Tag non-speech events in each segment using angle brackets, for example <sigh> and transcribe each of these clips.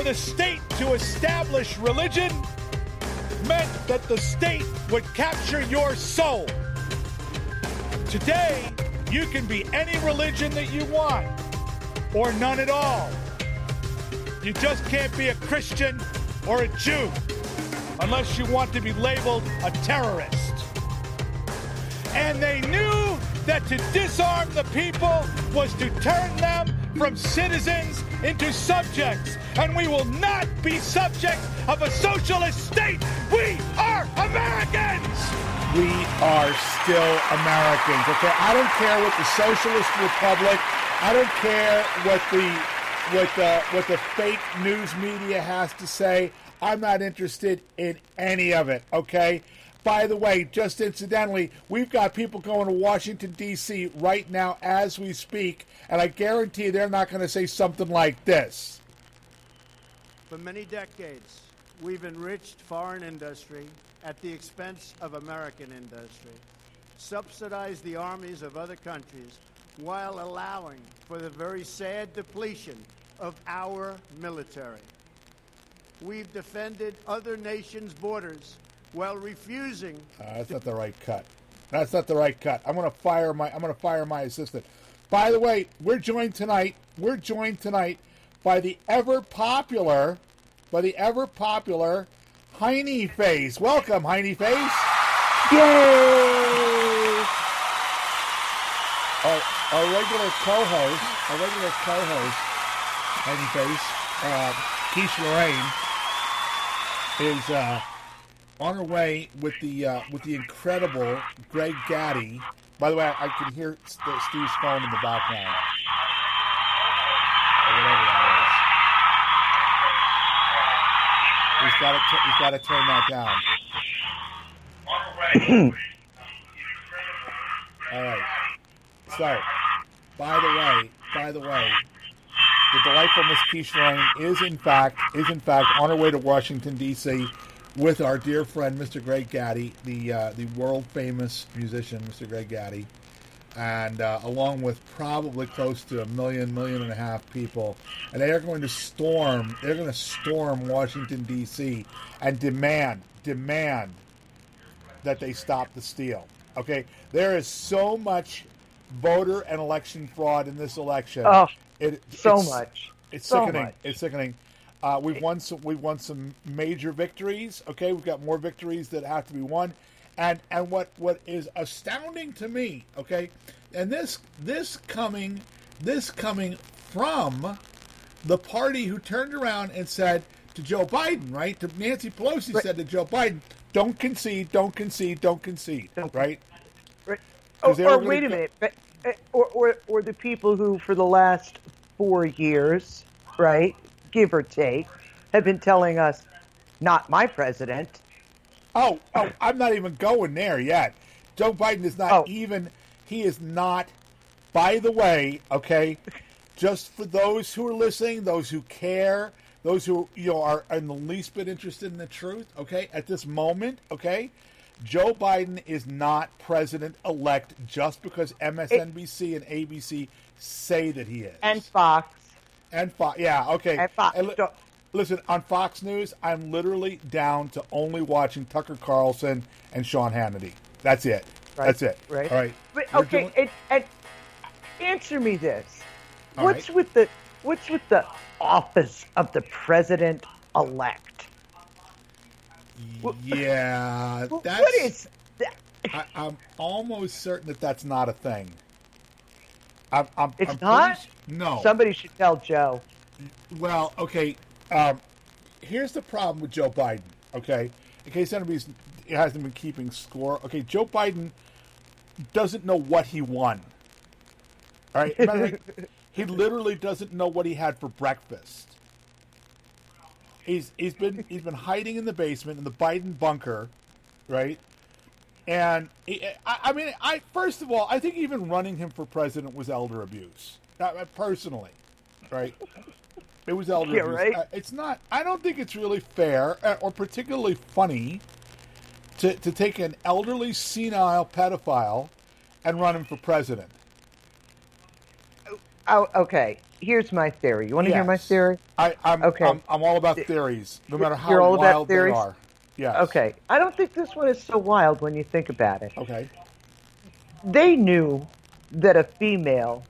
for the state to establish religion meant that the state would capture your soul. Today, you can be any religion that you want, or none at all. You just can't be a Christian or a Jew unless you want to be labeled a terrorist. And they knew that to disarm the people was to turn them from citizens into subjects. And we will not be subjects of a socialist state. We are Americans! We are still Americans, okay? I don't care what the socialist republic, I don't care what the what the what the fake news media has to say. I'm not interested in any of it, okay? By the way, just incidentally, we've got people going to Washington, D.C. right now as we speak, and I guarantee they're not going to say something like this. For many decades, we've enriched foreign industry at the expense of American industry, subsidized the armies of other countries while allowing for the very sad depletion of our military. We've defended other nations' borders while refusing. Uh, that's not the right cut. That's not the right cut. I'm going to fire my. I'm going to fire my assistant. By the way, we're joined tonight. We're joined tonight by the ever popular, by the ever popular Heine Face. Welcome, Heine Face. Yay! Our, our regular co-host, our regular co-host, Heine Face, uh, Keish Lorraine, is uh, on her way with the uh, with the incredible Greg Gaddy. By the way, I, I can hear St- Steve's phone in the background. He's got to he's got to turn that down. <clears throat> All right. So, by the way, by the way, the delightful Miss Keish Lorraine is in fact is in fact on her way to Washington D.C. with our dear friend Mr. Greg Gaddy, the uh, the world famous musician Mr. Greg Gaddy, and uh, along with probably close to a million million and a half people, and they are going to storm. They're going to storm Washington D.C. and demand demand that they stop the steal. Okay, there is so much voter and election fraud in this election. Oh, It, so it's- much. It's So sickening. much. It's sickening. Uh, we've won some. We've won some major victories. Okay, we've got more victories that have to be won, and and what what is astounding to me. Okay, and this this coming this coming from the party who turned around and said to Joe Biden, right? To Nancy Pelosi Right. said to Joe Biden, "Don't concede, don't concede, don't concede." Right? Right. 'Cause Or, or wait a minute, but, uh, or, or or the people who, for the last four years, right, give or take, have been telling us, "Not my president." Oh, oh, I'm not even going there yet. Joe Biden is not Oh. even. He is not. By the way, okay, just for those who are listening, those who care, those who you know are in the least bit interested in the truth, okay, at this moment, okay, Joe Biden is not president elect just because MSNBC and ABC say that he is. And Fox. And Fox, yeah, okay. And Fox. li- Don't- listen, on Fox News, I'm literally down to only watching Tucker Carlson and Sean Hannity. That's it. Right, That's it. right. All right. But, okay, doing- and, and answer me this: All What's right. with the what's with the office of the president elect? yeah, that's. what is that? I, I'm almost certain that that's not a thing. I'm, I'm, It's I'm not? s- No. Somebody should tell Joe. Well, okay. Um, here's the problem with Joe Biden. Okay, in case anybody's hasn't been keeping score. Okay, Joe Biden doesn't know what he won. All right, Matter of fact, <laughs> he literally doesn't know what he had for breakfast. He's he's been he's been hiding in the basement in the Biden bunker, right? And he, I, I mean, I first of all, I think even running him for president was elder abuse. Uh, personally, right? It was elder Yeah, abuse. right. Uh, it's not. I don't think it's really fair uh, or particularly funny to to take an elderly senile pedophile and run him for president. Oh, okay. Here's my theory. You want to hear my theory? I, I'm, Okay. I'm, I'm all about theories, no matter how You're all about wild they theories? are. Yes. Okay. I don't think this one is so wild when you think about it. Okay. They knew that a female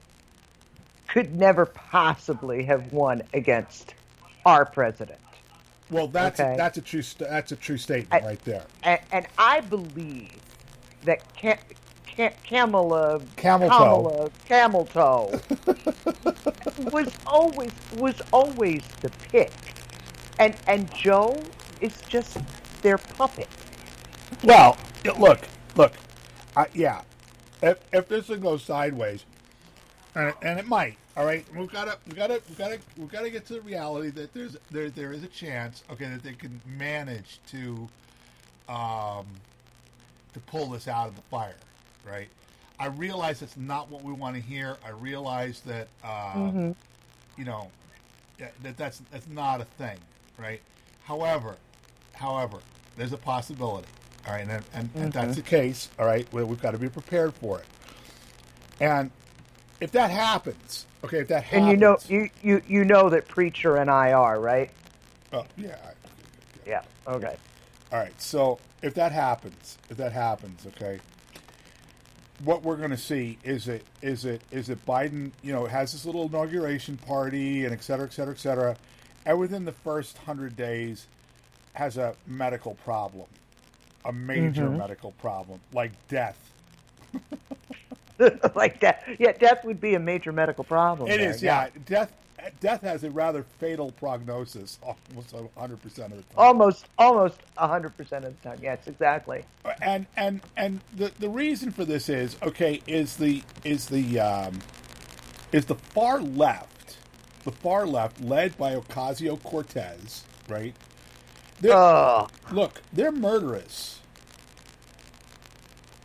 could never possibly have won against our president. Well, that's Okay. a, that's a true that's a true statement I- right there. And, and I believe that Cam, Cam, Kamala, Camel toe. Kamala, Camel toe <laughs> was always was always the pick, and and Joe is just their puppet. Well, look, look, I, yeah. If, if this thing goes sideways, and it, and it might, all right, we've got to we got to we got to we got to get to the reality that there's there there is a chance, okay, that they can manage to, um, to pull this out of the fire, right? I realize it's not what we want to hear. I realize that, uh, you know, that, that that's that's not a thing, right? However, however, there's a possibility, all right, and and, and Mm-hmm. that's the case, all right, well, we've got to be prepared for it. And if that happens, okay, if that happens, And you know you, you you know that preacher and I are right. oh, yeah, Yeah. Okay. All right. So if that happens, if that happens, okay, what we're going to see is it is it is it Biden, you know, has this little inauguration party and et cetera, et cetera, et cetera, and within the first hundred days has a medical problem, a major medical problem like death. <laughs> like death. Yeah, death would be a major medical problem. It there, is, yeah. Death death has a rather fatal prognosis, <laughs> almost hundred percent of the time. Almost, almost hundred percent of the time. Yes, exactly. and and and the the reason for this is okay is the is the um, is the far left the far left led by Ocasio Cortez right they're, Oh, look they're murderous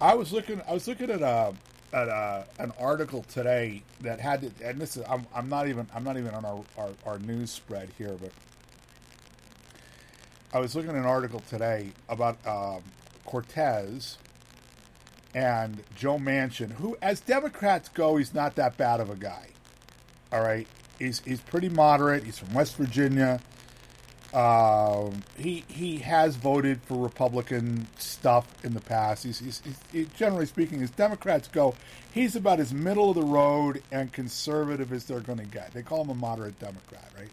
I was looking I was looking at a at a, an article today that had to, and this is I'm, I'm not even I'm not even on our, our, our news spread here but I was looking at an article today about um, Cortez and Joe Manchin, who, as Democrats go, he's not that bad of a guy. All right, he's he's pretty moderate. He's from West Virginia. Um, he he has voted for Republican stuff in the past. He's, he's, he's he- generally speaking, as Democrats go, he's about as middle of the road and conservative as they're going to get. They call him a moderate Democrat, right?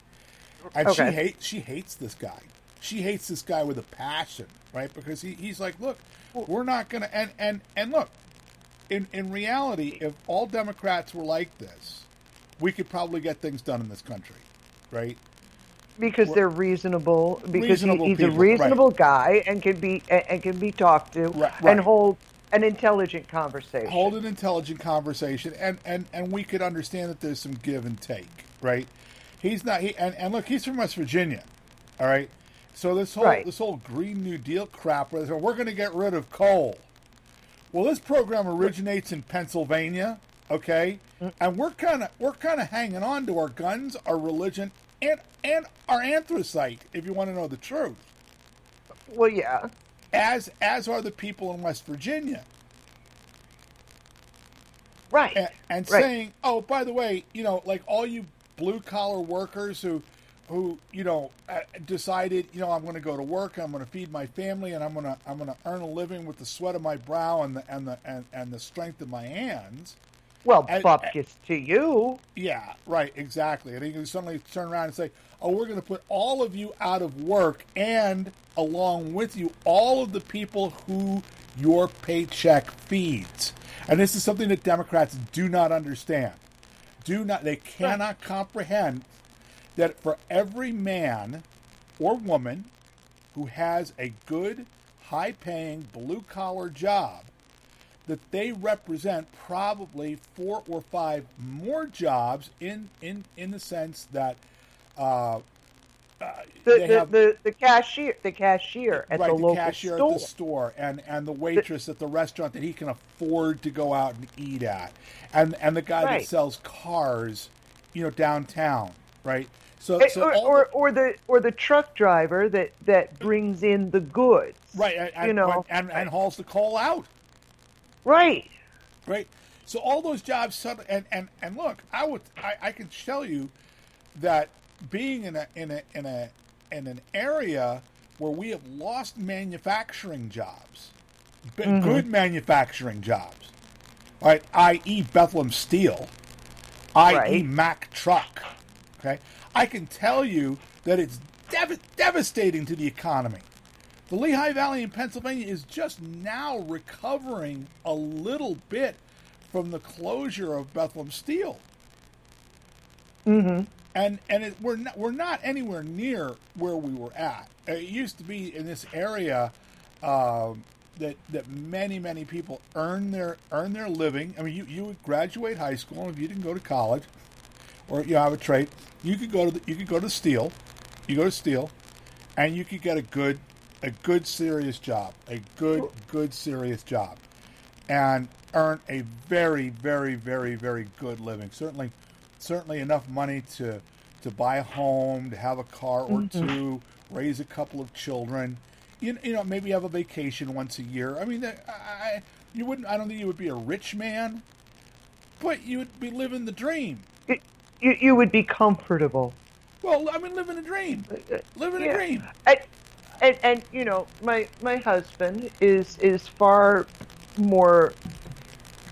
And she hates she hates this guy. She hates this guy with a passion, right? Because he, he's like, look, we're not gonna and and and look, in in reality, if all Democrats were like this, we could probably get things done in this country, right? Because they're reasonable. Because Reasonable he, he's people, a reasonable guy and can be and, can be talked to Right, and hold an intelligent conversation. Hold an intelligent conversation, and and and we could understand that there's some give and take, right? He's not he and, and look, he's from West Virginia, all right. So this whole Right. this whole Green New Deal crap, where they say, we're going to get rid of coal. Well, this program originates in Pennsylvania, okay, mm. and we're kind of we're kind of hanging on to our guns, our religion, and and our anthracite. If you want to know the truth, Well, yeah. as as are the people in West Virginia. Right. and, and right. saying, "Oh, by the way, you know, like all you blue collar workers who, who you know, uh, decided, you know, I'm going to go to work, I'm going to feed my family, and I'm going to I'm going to earn a living with the sweat of my brow and the and the and, and the strength of my hands." Well, and- bupkis to you. Yeah, right, exactly. And he can suddenly turn around and say, "Oh, we're going to put all of you out of work, and along with you, all of the people who your paycheck feeds." And this is something that Democrats do not understand. Do not, they cannot comprehend that for every man or woman who has a good, high-paying blue-collar job, that they represent probably four or five more jobs in in in the sense that uh, The, the, have- the, the cashier the cashier at right the the, local cashier store. at the store and and the waitress at the restaurant that he can afford to go out and eat at and and the guy Right. that sells cars you know downtown right so, Eh, so or, or, the- or the or the truck driver that, that brings in the goods. right and, you know, and, and hauls the coal out right. right? So all those jobs suddenly, and, and, and look, I would I, I can tell you that being in a in a in a in an area where we have lost manufacturing jobs, mm-hmm. good manufacturing jobs, right? I.e. Bethlehem Steel, i.e. Right. Mack Truck. Okay, I can tell you that it's dev- devastating to the economy. The Lehigh Valley in Pennsylvania is just now recovering a little bit from the closure of Bethlehem Steel. Mm-hmm. And and it, we're not, we're not anywhere near where we were at. It used to be in this area um, that that many many people earn their earn their living. I mean, you you would graduate high school, and if you didn't go to college, or you have a trade, you could go to the, you could go to steel, you go to steel, and you could get a good a good serious job, a good good serious job, and earn a very very very very good living. Certainly certainly enough money to to buy a home, to have a car or mm-hmm. two, raise a couple of children. You, you know, maybe have a vacation once a year. I mean, I, you wouldn't. I don't think you would be a rich man, but you would be living the dream. It, you, you would be comfortable. Well, I mean, living a dream. Uh, uh, living yeah. a dream. I, and, and you know, my my husband is is far more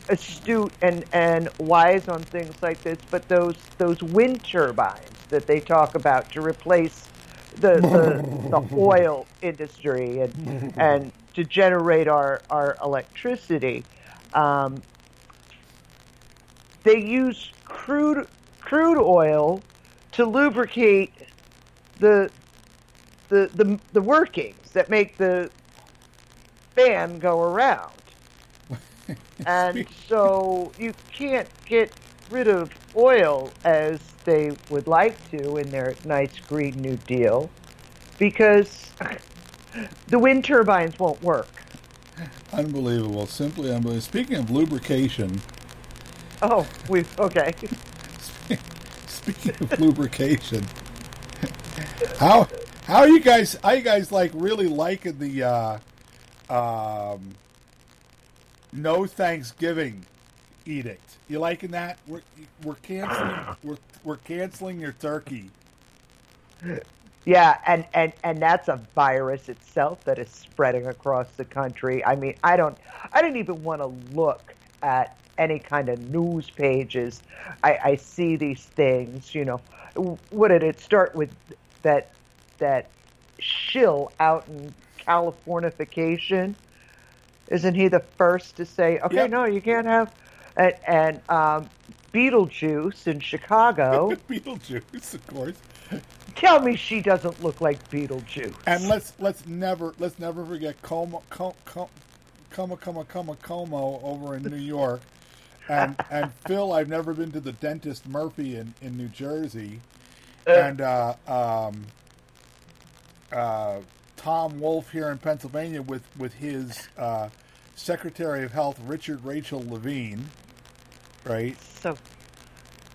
astute and, and wise on things like this, but those those wind turbines that they talk about to replace the the, the <laughs> oil industry and and to generate our our electricity, um, they use crude crude oil to lubricate the the the, the workings that make the fan go around <laughs> and so you can't get rid of oil as they would like to in their nice Green New Deal because the wind turbines won't work. Unbelievable. Simply unbelievable. Speaking of lubrication. Oh, we okay. <laughs> Speaking of lubrication, how how are you guys? Are you guys like really liking the uh, um, no Thanksgiving edict. You liking that? We're we're canceling <clears throat> we're we're canceling your turkey. Yeah, and, and, and that's a virus itself that is spreading across the country. I mean, I don't I don't even want to look at any kind of news pages. I, I see these things, you know. What did it start with that that shill out in Californification? Isn't he the first to say, okay, yep. no, you can't have. And, and um, Beetlejuice in Chicago. <laughs> Beetlejuice, of course. Tell me she doesn't look like Beetlejuice. And let's let's never let's never forget Cuomo Cuomo Cuomo Cuomo Cuomo Cuomo over in New York, and <laughs> and Phil. I've never been to the dentist Murphy in in New Jersey, uh. and uh, um, uh, Tom Wolf here in Pennsylvania with with his uh, Secretary of Health Richard Rachel Levine, right? So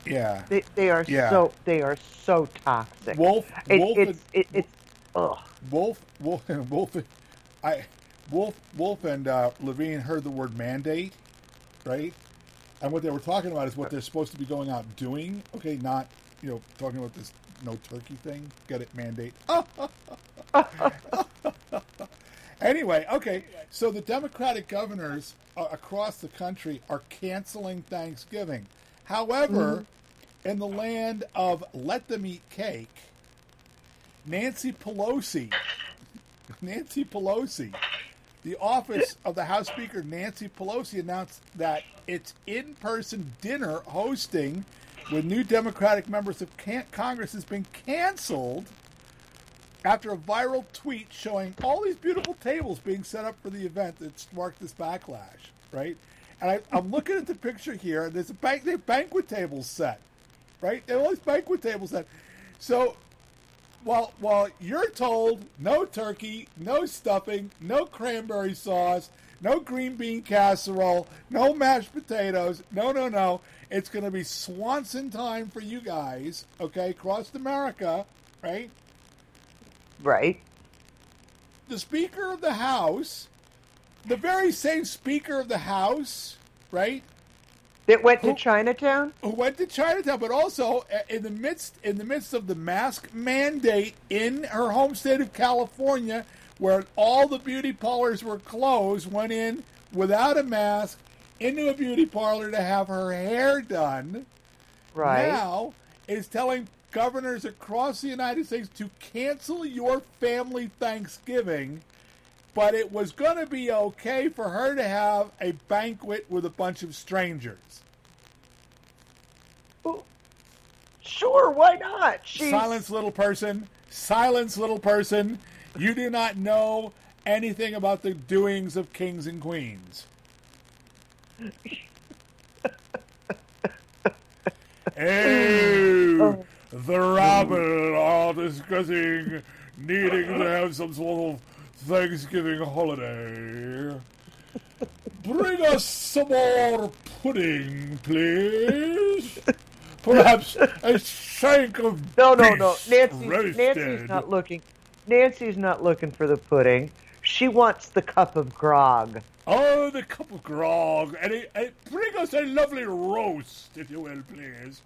yeah, they, they are yeah. so they are so toxic. Wolf, it, Wolf, it's, it, it's ugh. Wolf, Wolf, <laughs> Wolf, I, Wolf, Wolf, and uh, Levine heard the word mandate, right? And what they were talking about is what they're supposed to be going out doing. Okay, not you know talking about this no turkey thing. Get it? Mandate. <laughs> anyway, okay. So the Democratic governors uh, across the country are canceling Thanksgiving. However, mm-hmm. in the land of let them eat cake, Nancy Pelosi, Nancy Pelosi, the office of the House Speaker Nancy Pelosi announced that its in-person dinner hosting with new Democratic members of Congress has been canceled after a viral tweet showing all these beautiful tables being set up for the event that sparked this backlash, right? And I, am looking at the picture here, and there's a bank, they have banquet tables set, right? They have all these banquet tables set. So while while you're told no turkey, no stuffing, no cranberry sauce, no green bean casserole, no mashed potatoes, no, no, no. It's going to be Swanson time for you guys, okay, across America, right? Right. The Speaker of the House, the very same Speaker of the House, right, That went to Who- Chinatown? who went to Chinatown, but also uh, in the midst in the midst of the mask mandate in her home state of California, where all the beauty parlors were closed, went in without a mask into a beauty parlor to have her hair done. Right. Now is telling governors across the United States to cancel your family Thanksgiving, but it was going to be okay for her to have a banquet with a bunch of strangers. Sure, why not? She's, Silence, little person. Silence, little person. You do not know anything about the doings of kings and queens. Oh, the rabble are discussing needing to have some sort of Thanksgiving holiday. Bring us some more pudding, please. Perhaps a shank of No, no, no. roasted. Nancy's not looking. Nancy's not looking for the pudding. She wants the cup of grog. Oh, the cup of grog, and, it, and bring us a lovely roast, if you will, please.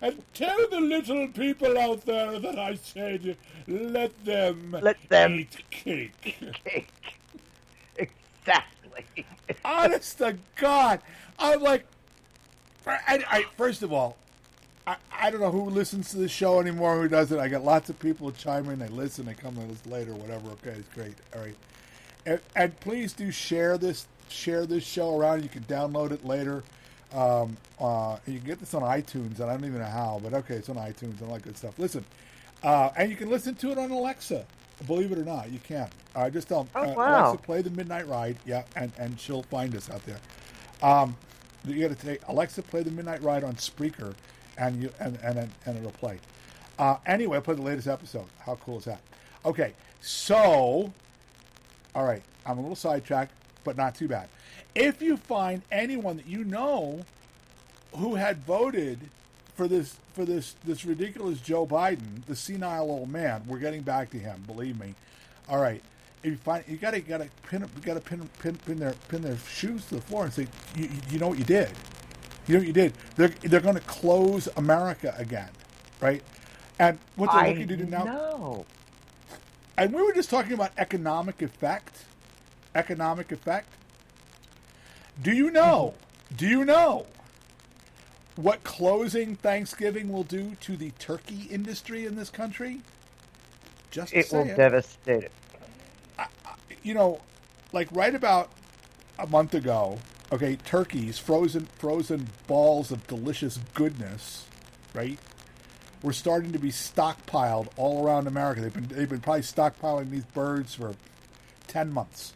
And tell the little people out there that I said, let them Let them eat cake. Cake. Exactly. <laughs> Honest to God, I'm like, I, I, first of all, I, I don't know who listens to the show anymore, who doesn't. I got lots of people in, they listen, they come to us later, whatever. Okay, it's great. All right, and, and please do share this, share this show around. You can download it later. Um, uh, you can get this on iTunes, and I don't even know how, but okay, it's on iTunes and all that good stuff. Listen, uh, and you can listen to it on Alexa. Believe it or not, you can. Uh, just tell Oh, uh, wow. Alexa play the Midnight Ride, yeah, and and she'll find us out there. Um, you got to take Alexa play the Midnight Ride on Spreaker, and you and and and, and it'll play. Uh, anyway, I play the latest episode. How cool is that? Okay, so all right, I'm a little sidetracked, but not too bad. If you find anyone that you know who had voted for this for this this ridiculous Joe Biden, the senile old man, we're getting back to him. Believe me. All right, if you find you gotta gotta pin you gotta pin pin pin their pin their shoes to the floor and say, you, you know what you did. You know what you did. They're they're going to close America again, right? And what they're I looking to do now know. And we were just talking about economic effect. Economic effect. Do you know? Mm-hmm. Do you know what closing Thanksgiving will do to the turkey industry in this country? Just It will saying. devastate it. you know, like right about a month ago, okay, turkeys, frozen frozen balls of delicious goodness, right? Were starting to be stockpiled all around America. They've been they've been probably stockpiling these birds for ten months,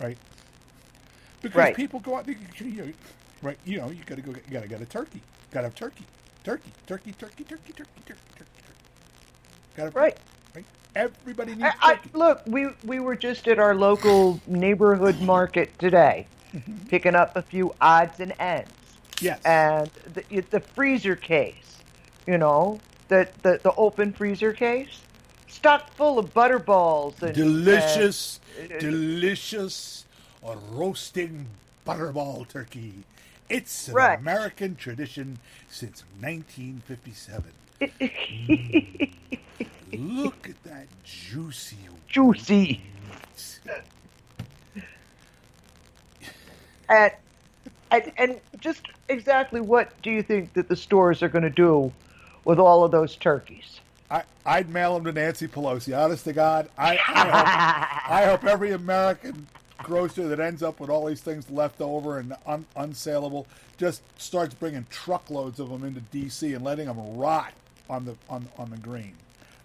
right? Because Right. people go out, you, you, right? You know, you got to go, get, you got to get a turkey, got to have turkey, turkey, turkey, turkey, turkey, turkey, turkey, turkey, turkey. Got to Right. right? Everybody needs I, I, look, we we were just at our local neighborhood market today, Mm-hmm. picking up a few odds and ends. yes. and the, the freezer case, you know, the, the the open freezer case, stocked full of butterballs and delicious, and- uh, delicious roasting butterball turkey. It's an Right. American tradition since 1957. <laughs> Mm. Look at that juicy. juicy. <laughs> And, and and just exactly what do you think that the stores are going to do with all of those turkeys? I, I'd mail them to Nancy Pelosi. Honest to God, I, I, hope, <laughs> I hope every American grocer that ends up with all these things left over and un, unsaleable just starts bringing truckloads of them into D.C. and letting them rot on the on on the green.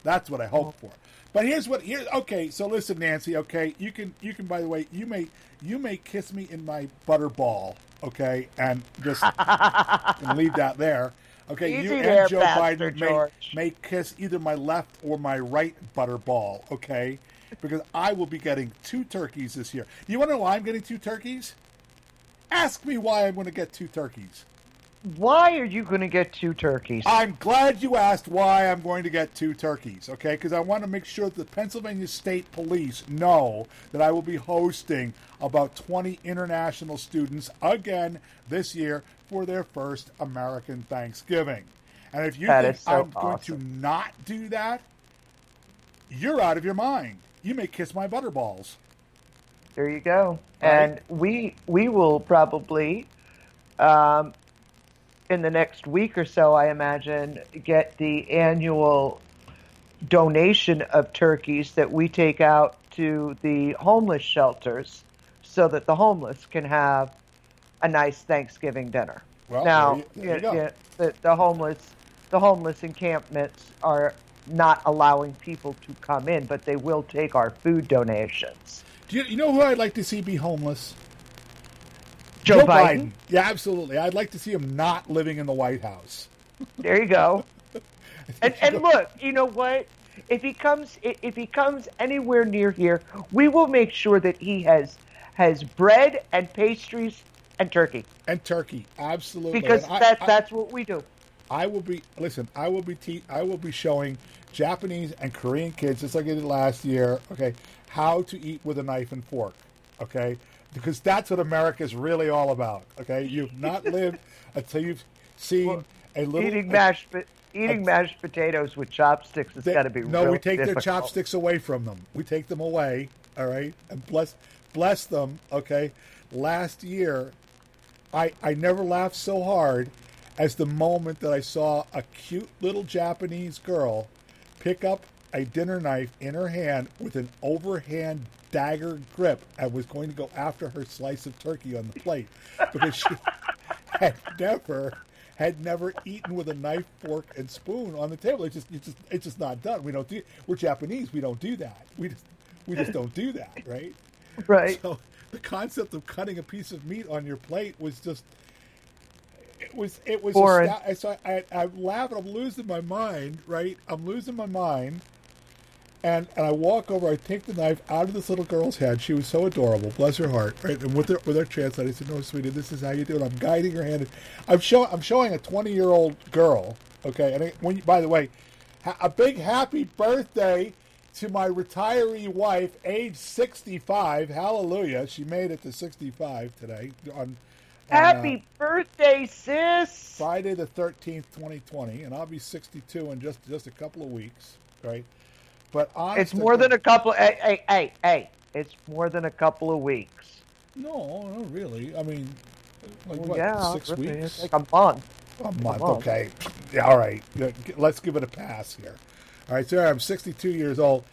That's what I hope for. But here's what here. Okay, so listen, Nancy. Okay, you can you can. By the way, you may you may kiss me in my butter ball. Okay, and just <laughs> and leave that there. Okay, Easy you there, and Joe Pastor Biden may, may kiss either my left or my right butterball. Okay, because I will be getting two turkeys this year. You want to know why I'm getting two turkeys? Ask me why I'm going to get two turkeys. Why are you going to get two turkeys? I'm glad you asked why I'm going to get two turkeys, okay? Because I want to make sure that the Pennsylvania State Police know that I will be hosting about 20 international students again this year for their first American Thanksgiving. And if you That think so I'm going to not do that, you're out of your mind. You may kiss my butterballs. There you go. Right. And we we will probably, um, in the next week or so, I imagine, get the annual donation of turkeys that we take out to the homeless shelters, so that the homeless can have a nice Thanksgiving dinner. Well, now, there you- there you go. yeah, the, the homeless the homeless encampments are not allowing people to come in, but they will take our food donations. Do you, you know who I'd like to see be homeless? Joe, Biden. Yeah, absolutely. I'd like to see him not living in the White House. There you go. <laughs> and and look, you know what? If he comes if he comes anywhere near here, we will make sure that he has has bread and pastries and turkey And turkey, absolutely. because And I- that's I- that's what we do. I will be listen. I will be te- I will be showing Japanese and Korean kids, just like I did last year. Okay, how to eat with a knife and fork. Okay, because that's what America is really all about. Okay, you've not <laughs> lived until you've seen Well, a little Eating a- mashed eating mashed potatoes with chopsticks has got to be no. we take their chopsticks away from them. We take them away. All right, and bless bless them. Okay, last year I, I never laughed so hard as the moment that I saw a cute little Japanese girl pick up a dinner knife in her hand with an overhand dagger grip and was going to go after her slice of turkey on the plate because she <laughs> had never had never eaten with a knife, fork, and spoon on the table. It's just it's just it's just not done. We don't do we're Japanese, we don't do that. We just we just don't do that, right? <laughs> Right. So the concept of cutting a piece of meat on your plate was just it was it was so I, I I'm laughing, I'm losing my mind, right? I'm losing my mind. And and I walk over, I take the knife out of this little girl's hand. She was so adorable, bless her heart, right? And with her with her translator, I said, "No, sweetie, this is how you do it." I'm guiding her hand. I'm showing I'm showing a 20 year old girl, okay. And I, when you, by the way, ha- a big happy birthday to my retiree wife, age 65. Hallelujah, she made it to 65 today on. on, uh, Happy birthday, sis! Friday the 13th, 2020, and I'll be 62 in just just a couple of weeks, right? But honest It's more than a couple. Hey, hey, hey, hey! It's more than a couple of weeks. No, no, really. I mean, like Well, what? yeah, six really, weeks? Like a month. a month. month. Okay. Yeah, all right. Let's give it a pass here. All right. So I'm 62 years old,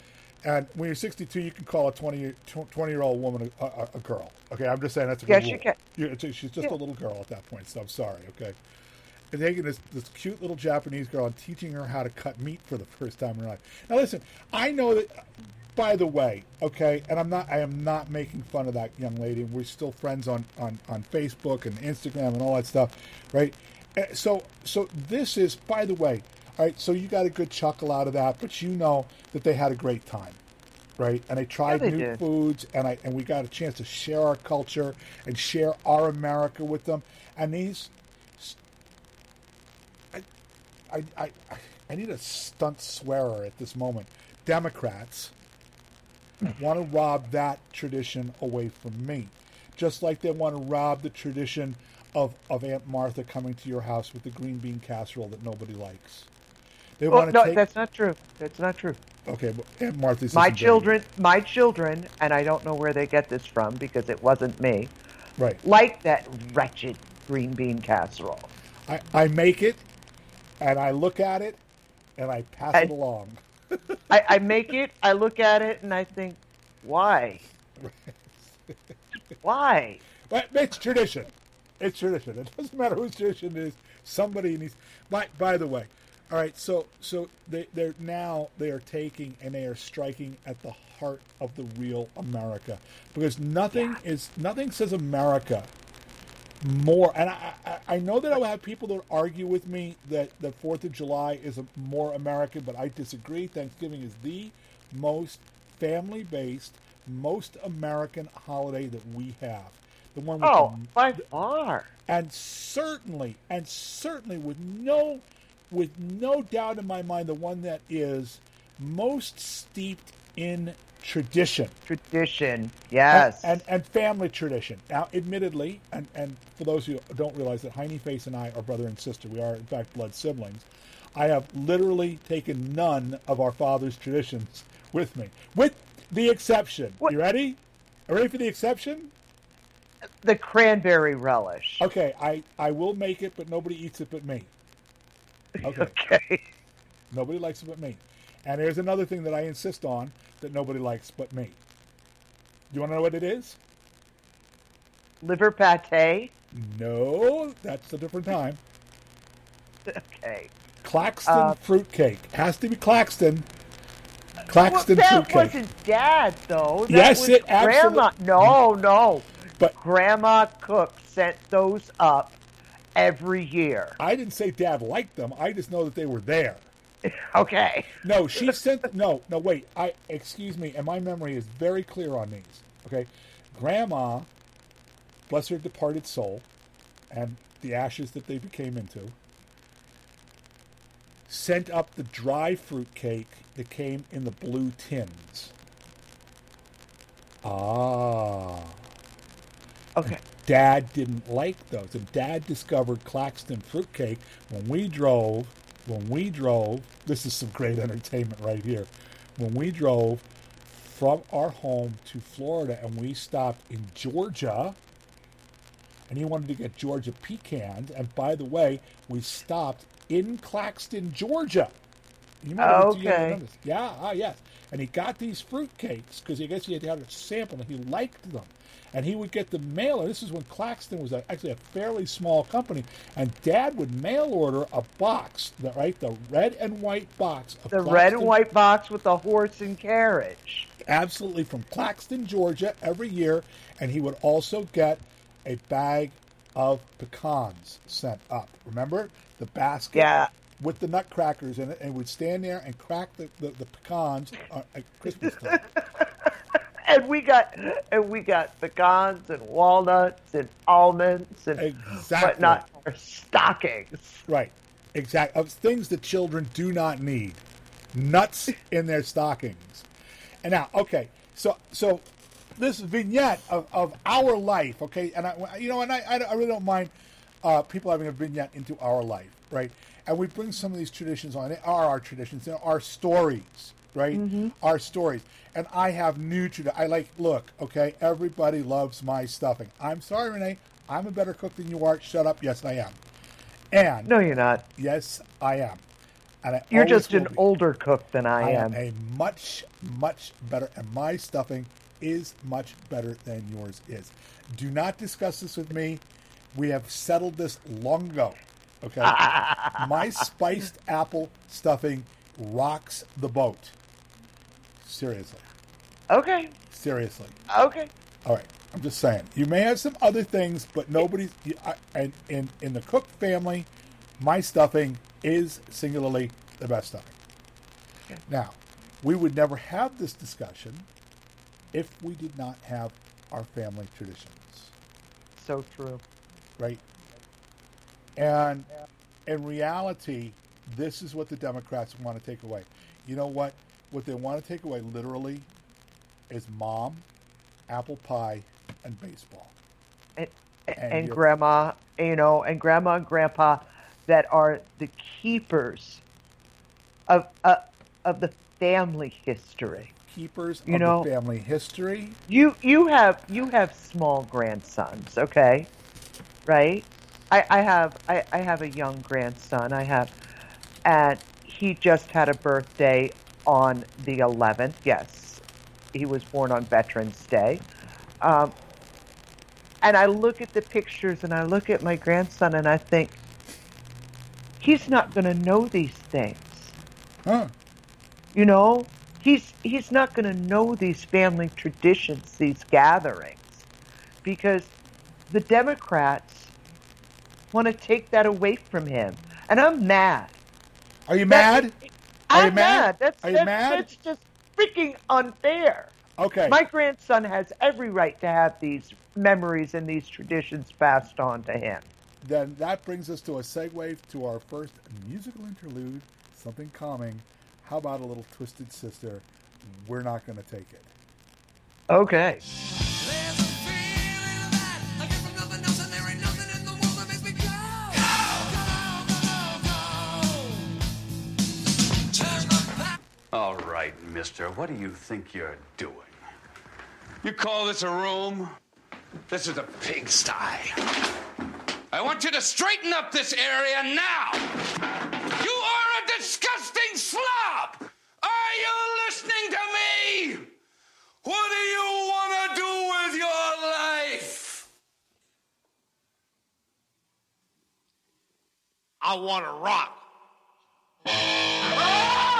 and when you're 62, you can call a 20 year, 20 year old woman a, a, a girl. Okay. I'm just saying that's a Yes, good you rule. can. You- it's- she's just Yeah. a little girl at that point. So I'm sorry. Okay. And taking this, this cute little Japanese girl and teaching her how to cut meat for the first time in her life. Now listen, I know that. By the way, okay, and I'm not. I am not making fun of that young lady. We're still friends on on on Facebook and Instagram and all that stuff, right? Uh, So so this is. By the way, all right. So you got a good chuckle out of that, but you know that they had a great time right? And they tried they new did. foods, and I and we got a chance to share our culture and share our America with them. And these, I, I, I, I need a stunt swearer at this moment. Democrats want to rob that tradition away from me, just like they want to rob the tradition of of Aunt Martha coming to your house with the green bean casserole that nobody likes. They oh, Well, want to no, take. that's not true. That's not true. Okay, but Aunt Martha's My children, my children, and I don't know where they get this from because it wasn't me. Right. Like that wretched green bean casserole. I, I make it, and I look at it, and I pass I- it along. <laughs> I, I make it, I look at it, and I think, why? <laughs> Why? But it's tradition. It's tradition. It doesn't matter whose tradition it is. Somebody needs. By by the way, all right. So so they they're now they are taking and they are striking at the heart of the real America because nothing is nothing says America more. And I, I I know that I will have people that argue with me that the Fourth of July is a more American, but I disagree. Thanksgiving is the most family based, most American holiday that we have. the one with Oh, the, by far. and certainly and certainly with no with no doubt in my mind the one that is most steeped in tradition Tradition. Yes. and, and, and family tradition. Now, admittedly, and, and for those who don't realize that Heine Face and I are brother and sister, we are in fact blood siblings. I have literally taken none of our father's traditions with me, with the exception. What- You ready? Are ready for the exception? the cranberry relish. Okay, I, I will make it, but nobody eats it but me. <laughs> Okay. Okay. Nobody likes it but me. And here's another thing that I insist on that nobody likes but me. Do you want to know what it is? Liver pate. No, that's a different time. <laughs> Okay. Claxton Uh, fruitcake. Has to be Claxton. Claxton well, that fruitcake. wasn't Dad, though. That Yes, it Grandma. absolute- No, no. But Grandma Cook sent those up every year. I didn't say Dad liked them. I just know that they were there. <laughs> Okay. No, she sent. No, no, wait. I excuse me, and my memory is very clear on these. Okay, Grandma, bless her departed soul, and the ashes that they became into, sent up the dry fruit cake that came in the blue tins. Ah. Okay. Dad didn't like those, and Dad discovered Claxton fruitcake when we drove. When we drove, this is some great entertainment right here. When we drove from our home to Florida, and we stopped in Georgia, and he wanted to get Georgia pecans. And by the way, we stopped in Claxton, Georgia. You you Okay. remember this? Yeah, ah, yes. And he got these fruitcakes because I guess he had to have a sample, and he liked them. And he would get the mailer. This is when Claxton was actually a fairly small company, and Dad would mail order a box, the, right, the red and white box of The red and white box with the horse and carriage. absolutely from Claxton, Georgia, every year, and he would also get a bag of pecans sent up. Remember the basket Yeah. With the nutcrackers in it, and would stand there and crack the, the, the pecans uh, at Christmas time. <laughs> And we got and we got pecans and walnuts and almonds and Exactly. but not our stockings. Right. Exactly. Of things that children do not need. Nuts in their stockings. And now, okay, so so this vignette of, of our life, okay, and I, you know, and I, I really don't mind uh, people having a vignette into our life, right? And we bring some of these traditions on. They are our traditions. They're our stories, right? Mm-hmm. Our stories. And I have new traditions. I like, look, okay, everybody loves my stuffing. I'm sorry, Renee. I'm a better cook than you are. Shut up. Yes, I am. And No, you're not. yes, I am. And I You're just an be. older cook than I, I am. am a much, much better, and my stuffing is much better than yours is. Do not discuss this with me. We have settled this long ago. Okay, <laughs> my spiced apple stuffing rocks the boat. Seriously, Okay. seriously. Okay. All right, I'm just saying. You may have some other things, but nobody's. you- I- And in in the Cook family, my stuffing is singularly the best stuffing. Now, we would never have this discussion if we did not have our family traditions, So true. right? And in reality, this is what the Democrats want to take away. You know what? What they want to take away literally is mom, apple pie, and baseball. And, And and, grandma, you know, and grandma and grandpa that are the keepers of uh, of the family history. Keepers You of know- the family history. You you have you have small grandsons, okay? Right? I, I have I, I have a young grandson. I have and he just had a birthday on the eleventh. Yes. He was born on Veterans Day. Um, and I look at the pictures and I look at my grandson and I think he's not gonna know these things. Huh. You know, he's he's not going to know these family traditions, these gatherings, because the Democrats want to take that away from him, and I'm mad. Are you That- mad? Are I'm you mad? That's, Are you that's, mad? that's just freaking unfair. Okay. My grandson has every right to have these memories and these traditions passed on to him. Then that brings us to a segue to our first musical interlude, something calming. How about a little Twisted Sister? We're not going to take it. Okay. All right, mister, what do you think you're doing? You call this a room? This is a pigsty. I want you to straighten up this area now! You are a disgusting slob! Are you listening to me? What do you want to do with your life? I want to rock. Ah!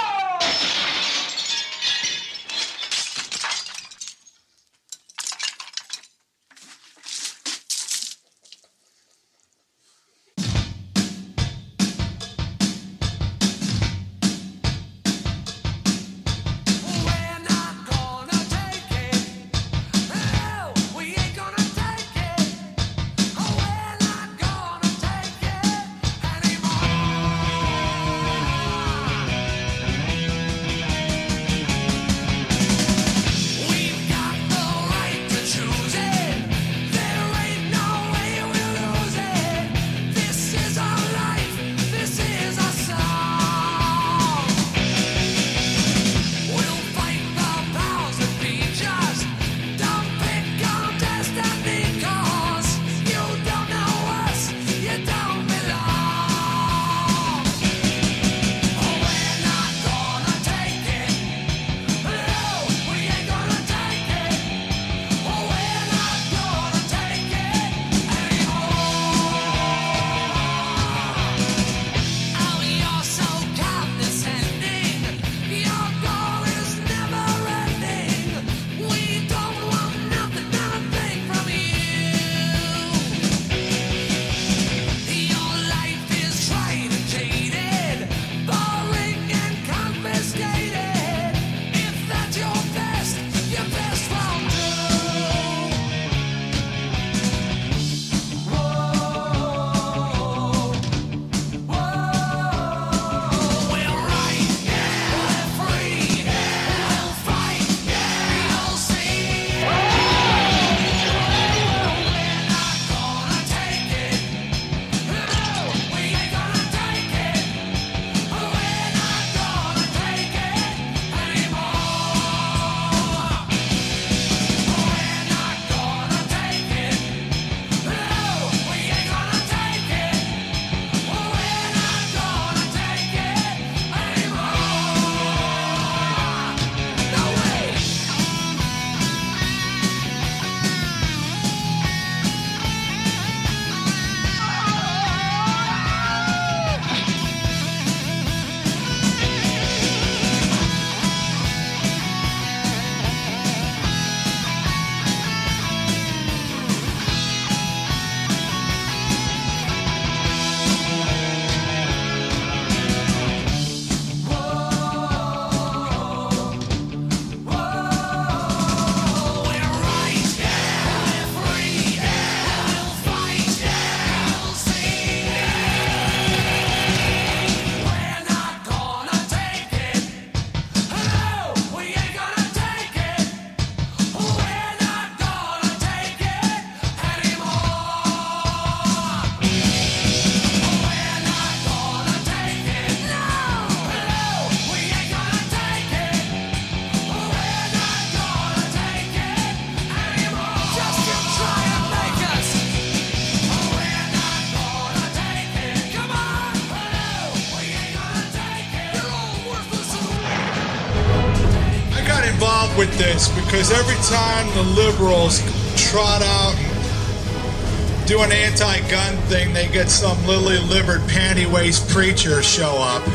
Because every time the liberals trot out and do an anti-gun thing, they get some lily-livered panty-waist preacher show up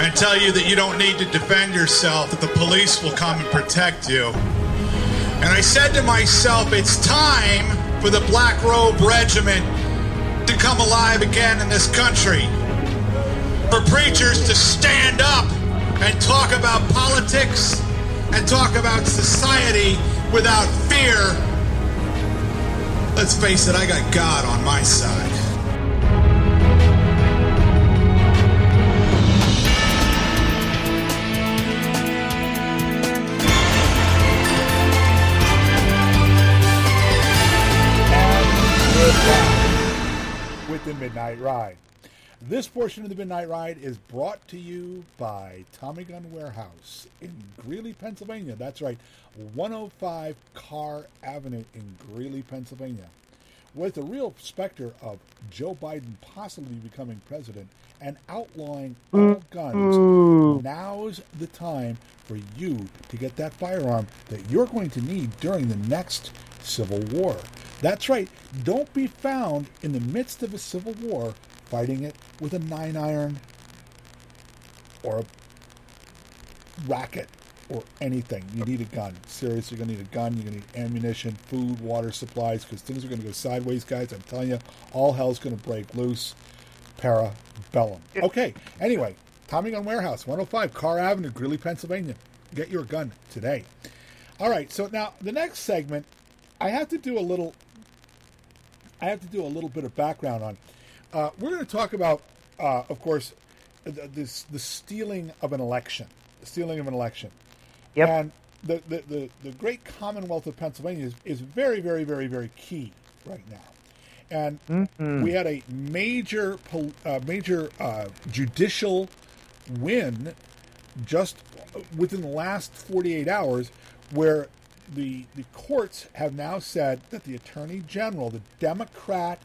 and tell you that you don't need to defend yourself, that the police will come and protect you. And I said to myself, it's time for the Black Robe Regiment to come alive again in this country. For preachers to stand up and talk about politics and talk about society without fear. Let's face it, I got God on my side. With the Midnight Ride. This portion of the Midnight Ride is brought to you by Tommy Gun Warehouse in Greeley, Pennsylvania. That's right, 105 Carr Avenue in Greeley, Pennsylvania. With the real specter of Joe Biden possibly becoming president and outlawing all mm-hmm. guns, now's the time for you to get that firearm that you're going to need during the next Civil War. That's right, don't be found in the midst of a civil war fighting it with a nine iron or a racket or anything. You need a gun. Seriously, you're going to need a gun. You're going to need ammunition, food, water supplies, because things are going to go sideways, guys. I'm telling you, all hell's going to break loose. Parabellum. Okay, anyway, Tommy Gun Warehouse, 105 Carr Avenue, Greeley, Pennsylvania. Get your gun today. All right, so now the next segment, I have to do a little. I have to do a little bit of background on. Uh, we're going to talk about, uh, of course, the, this the stealing of an election, the stealing of an election. Yep. And the, the, the, the great Commonwealth of Pennsylvania is, is very, very, very, very key right now. And we had a major, pol- uh, major uh, judicial win just within the last 48 hours where the, the courts have now said that the Attorney General, the Democrat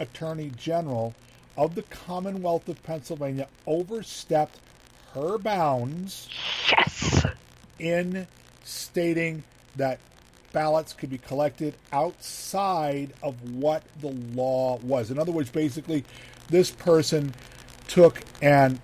Attorney General of the Commonwealth of Pennsylvania, overstepped her bounds Yes. in stating that ballots could be collected outside of what the law was. In other words, basically, this person took and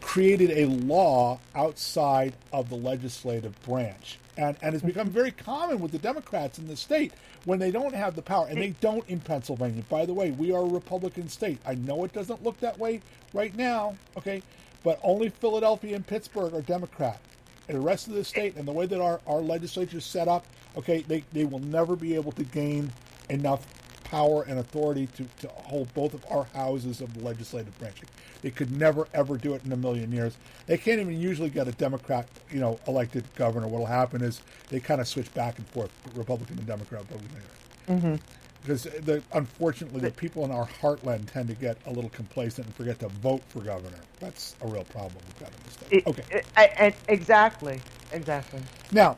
created a law outside of the legislative branch. And, and it's become very common with the Democrats in the state when they don't have the power, and they don't in Pennsylvania. By the way, we are a Republican state. I know it doesn't look that way right now, okay, but only Philadelphia and Pittsburgh are Democrat. And the rest of the state and the way that our, our legislature is set up, okay, they, they will never be able to gain enough power and authority to, to hold both of our houses of the legislative branch. They could never ever do it in a million years. They can't even usually get a Democrat, you know, elected governor. What'll happen is they kind of switch back and forth, Republican and Democrat, Republican. Mm-hmm. Because the, unfortunately, the people in our heartland tend to get a little complacent and forget to vote for governor. That's a real problem we've got in the state. It- Okay. it- I- I- exactly. Exactly. Now,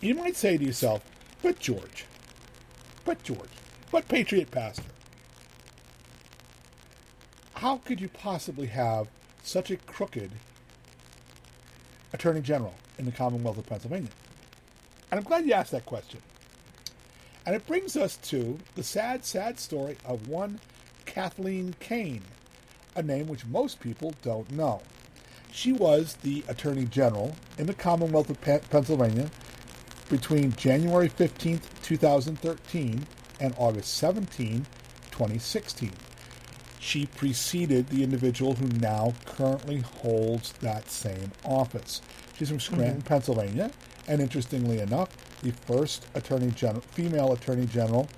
you might say to yourself, but George, but George, but Patriot Pastor, how could you possibly have such a crooked Attorney General in the Commonwealth of Pennsylvania? And I'm glad you asked that question. And it brings us to the sad, sad story of one Kathleen Kane, a name which most people don't know. She was the Attorney General in the Commonwealth of Pennsylvania between January 15th, 2013 and August 17, 2016. She preceded the individual who now currently holds that same office. She's from hmm. Scranton, Pennsylvania, and interestingly enough, the first attorney general, female attorney general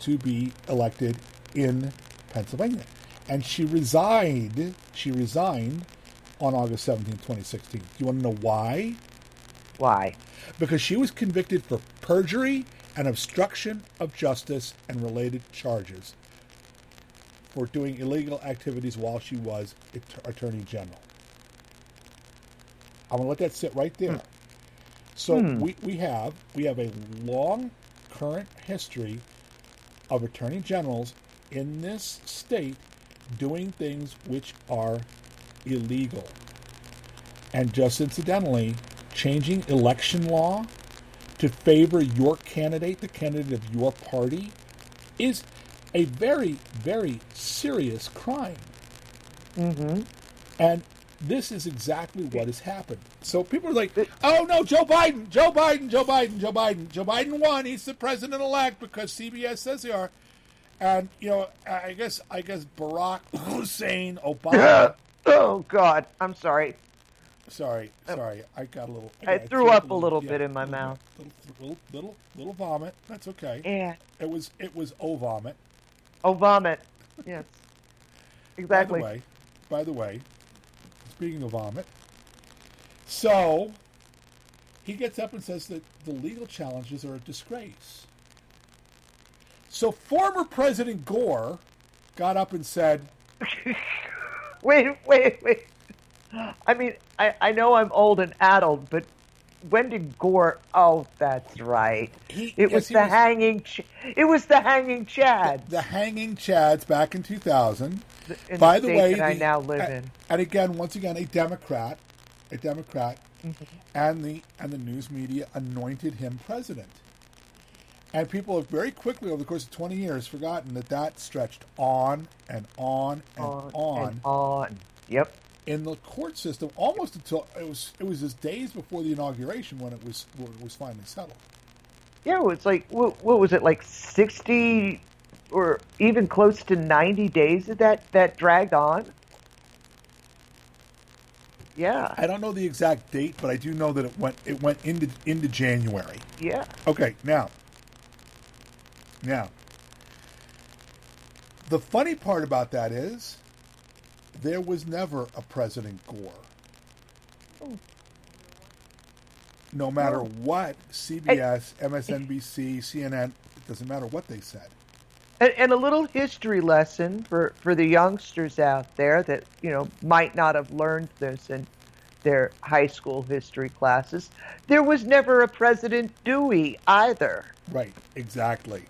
to be elected in Pennsylvania. And she resigned, she resigned on August 17, 2016. Do you want to know why? Why? because she was convicted for perjury and obstruction of justice and related charges for doing illegal activities while she was at- Attorney General. I'm going to let that sit right there. Hmm. So hmm. we, we have we have a long current history of attorney generals in this state doing things which are illegal. And just incidentally, changing election law to favor your candidate, the candidate of your party, is a very, very serious crime. Mm-hmm. And this is exactly what has happened. So people are like, oh no, Joe Biden, Joe Biden, Joe Biden, Joe Biden. Joe Biden won. He's the president elect because CBS says they are. And, you know, I guess I guess Barack Hussein Obama Oh God, I'm sorry. Sorry, sorry. I got a little. I threw up a little bit in my mouth. Little, little, little, little vomit. That's okay. Yeah. It was, it was o vomit. Oh, vomit. Yes. Exactly. <laughs> By the way, by the way, speaking of vomit, so he gets up and says that the legal challenges are a disgrace. So former President Gore got up and said, <laughs> Wait, wait, wait. I mean, I, I know I'm old and addled, but when did Gore? Oh, that's right. He- it yes, was he the was- hanging. Ch- it was the hanging Chad. the hanging Chads back in 2000. in By the the way, I now live a- in. and again, once again, a Democrat, a Democrat, Mm-hmm. and the and the news media anointed him president. And people have very quickly, over the course of 20 years, forgotten that that stretched on and on and on, on and on. Yep. In the court system almost until it was it was just days before the inauguration when it was when it was finally settled. Yeah, it was like what, what was it like sixty or even close to ninety days that that, that dragged on. Yeah, I don't know the exact date, but I do know that it went it went into into January. yeah. Okay, now, now, the funny part about that is there was never a President Gore. No matter what CBS, MSNBC, CNN, it doesn't matter what they said. And, and a little history lesson for, for the youngsters out there that you know might not have learned this in their high school history classes. There was never a President Dewey either. Right, exactly.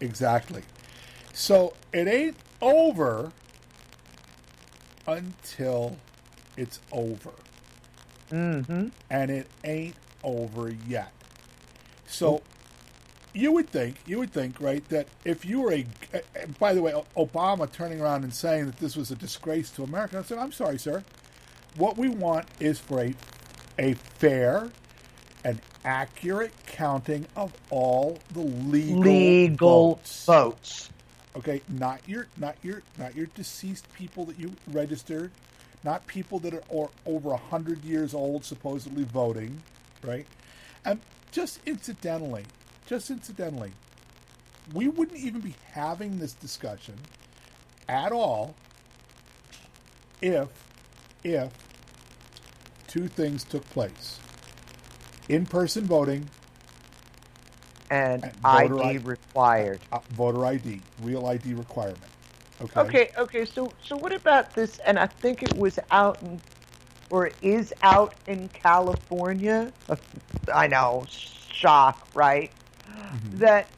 Exactly. So it ain't over until it's over. Mm-hmm. And it ain't over yet. So you would think, you would think, right, that if you were a, by the way, Obama turning around and saying that this was a disgrace to America, I said, I'm sorry, sir. What we want is for a, a fair and accurate counting of all the legal, Legal votes. votes. Okay, not your not your not your deceased people that you registered, not people that are or, over a hundred years old supposedly voting, right? And just incidentally, just incidentally, we wouldn't even be having this discussion at all if if two things took place. In-person voting, And ID voter I- required. uh, voter ID, real ID requirement. Okay. Okay, okay. So, so what about this? And I think it was out in, or is out in California. Uh, I know, shock, right? That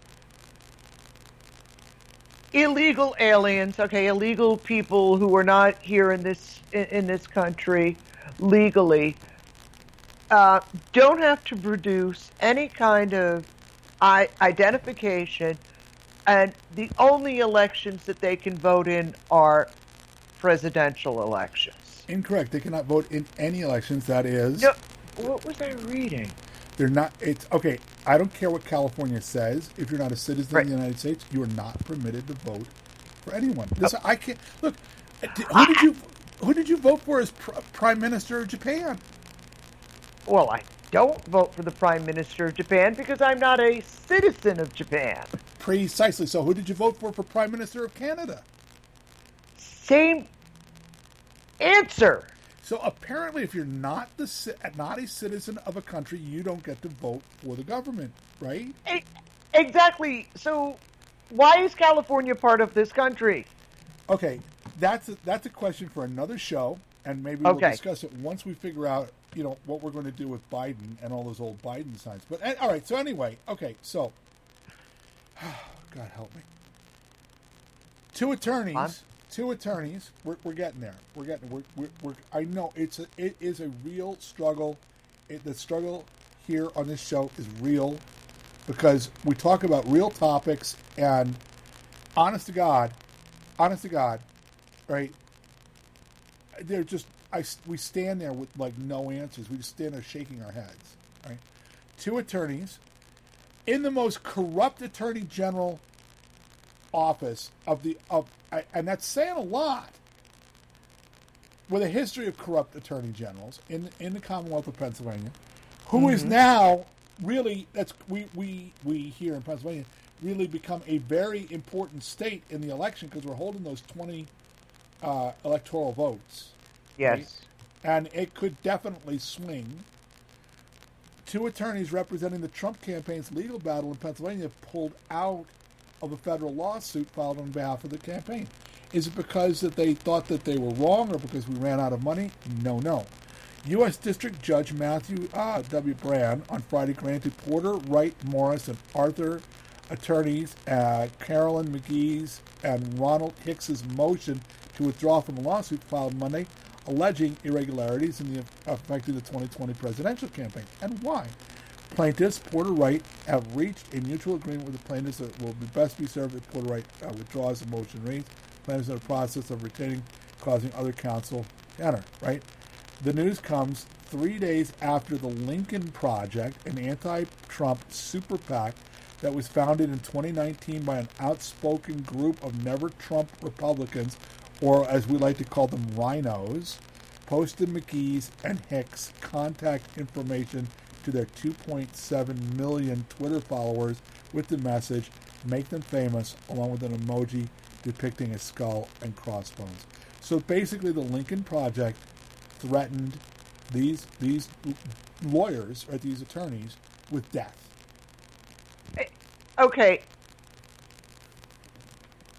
illegal aliens, okay, illegal people who are not here in this in, in this country legally, uh, don't have to produce any kind of I- identification, and the only elections that they can vote in are presidential elections. Incorrect. They cannot vote in any elections. That is, No, what was I reading? they're not. It's okay. I don't care what California says. If you're not a citizen Right. of the United States, you are not permitted to vote for anyone. This, oh. I can't look. Who did you who did you vote for as pr- prime minister of Japan? Well, I don't vote for the prime minister of Japan because I'm not a citizen of Japan. Precisely. So, who did you vote for for prime minister of Canada? Same answer. So apparently, if you're not the not a citizen of a country, you don't get to vote for the government, right? Exactly. So, why is California part of this country? Okay, that's a, that's a question for another show, and maybe we'll discuss it once we figure out, you know, what we're going to do with Biden and all those old Biden signs. But eh, all right, so anyway, okay, so <sighs> God help me. Two attorneys, On. two attorneys. We're, we're getting there. We're getting. We're, we're, we're I know it's a, it is a real struggle. It, the struggle here on this show is real because we talk about real topics and honest to God, honest to God, right? They're just I we stand there with like no answers. We just stand there shaking our heads, right? Two attorneys in the most corrupt attorney general office of the of and that's saying a lot. with a history of corrupt attorney generals in in the Commonwealth of Pennsylvania, who is now really that's we we we here in Pennsylvania really become a very important state in the election because we're holding those twenty uh, electoral votes, Yes. and it could definitely swing. Two attorneys representing the Trump campaign's legal battle in Pennsylvania pulled out of a federal lawsuit filed on behalf of the campaign. Is it because that they thought that they were wrong or because we ran out of money? No, no. U.S. District Judge Matthew uh, W. Brann on Friday granted Porter, Wright, Morris, and Arthur attorneys uh, Carolyn McGee's and Ronald Hicks's motion to withdraw from a lawsuit filed Monday alleging irregularities in the affecting the 2020 presidential campaign. And why? Plaintiffs, Porter Wright, have reached a mutual agreement with the plaintiffs that will be best be served if Porter Wright uh, withdraws the motion raised. Plaintiffs in the process of retaining, causing other counsel to enter, right? The news comes three days after the Lincoln Project, an anti Trump super PAC that was founded in 2019 by an outspoken group of never Trump Republicans, or as we like to call them, RINOs, posted McGee's and Hicks contact information to their 2.7 million Twitter followers with the message, make them famous, along with an emoji depicting a skull and crossbones. So basically, the Lincoln Project threatened these these lawyers or these attorneys with death. Okay.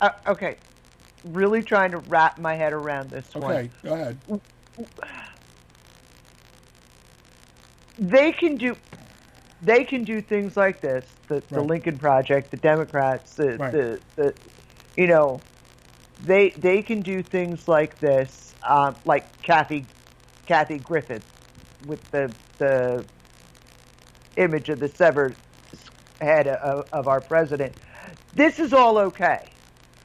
Uh, okay. Really trying to wrap my head around this one. Okay, go ahead. they can do they can do things like this the, the lincoln project the democrats the, Right. the, the you know they they can do things like this um, like kathy kathy griffith with the the image of the severed head of, of our president this is all okay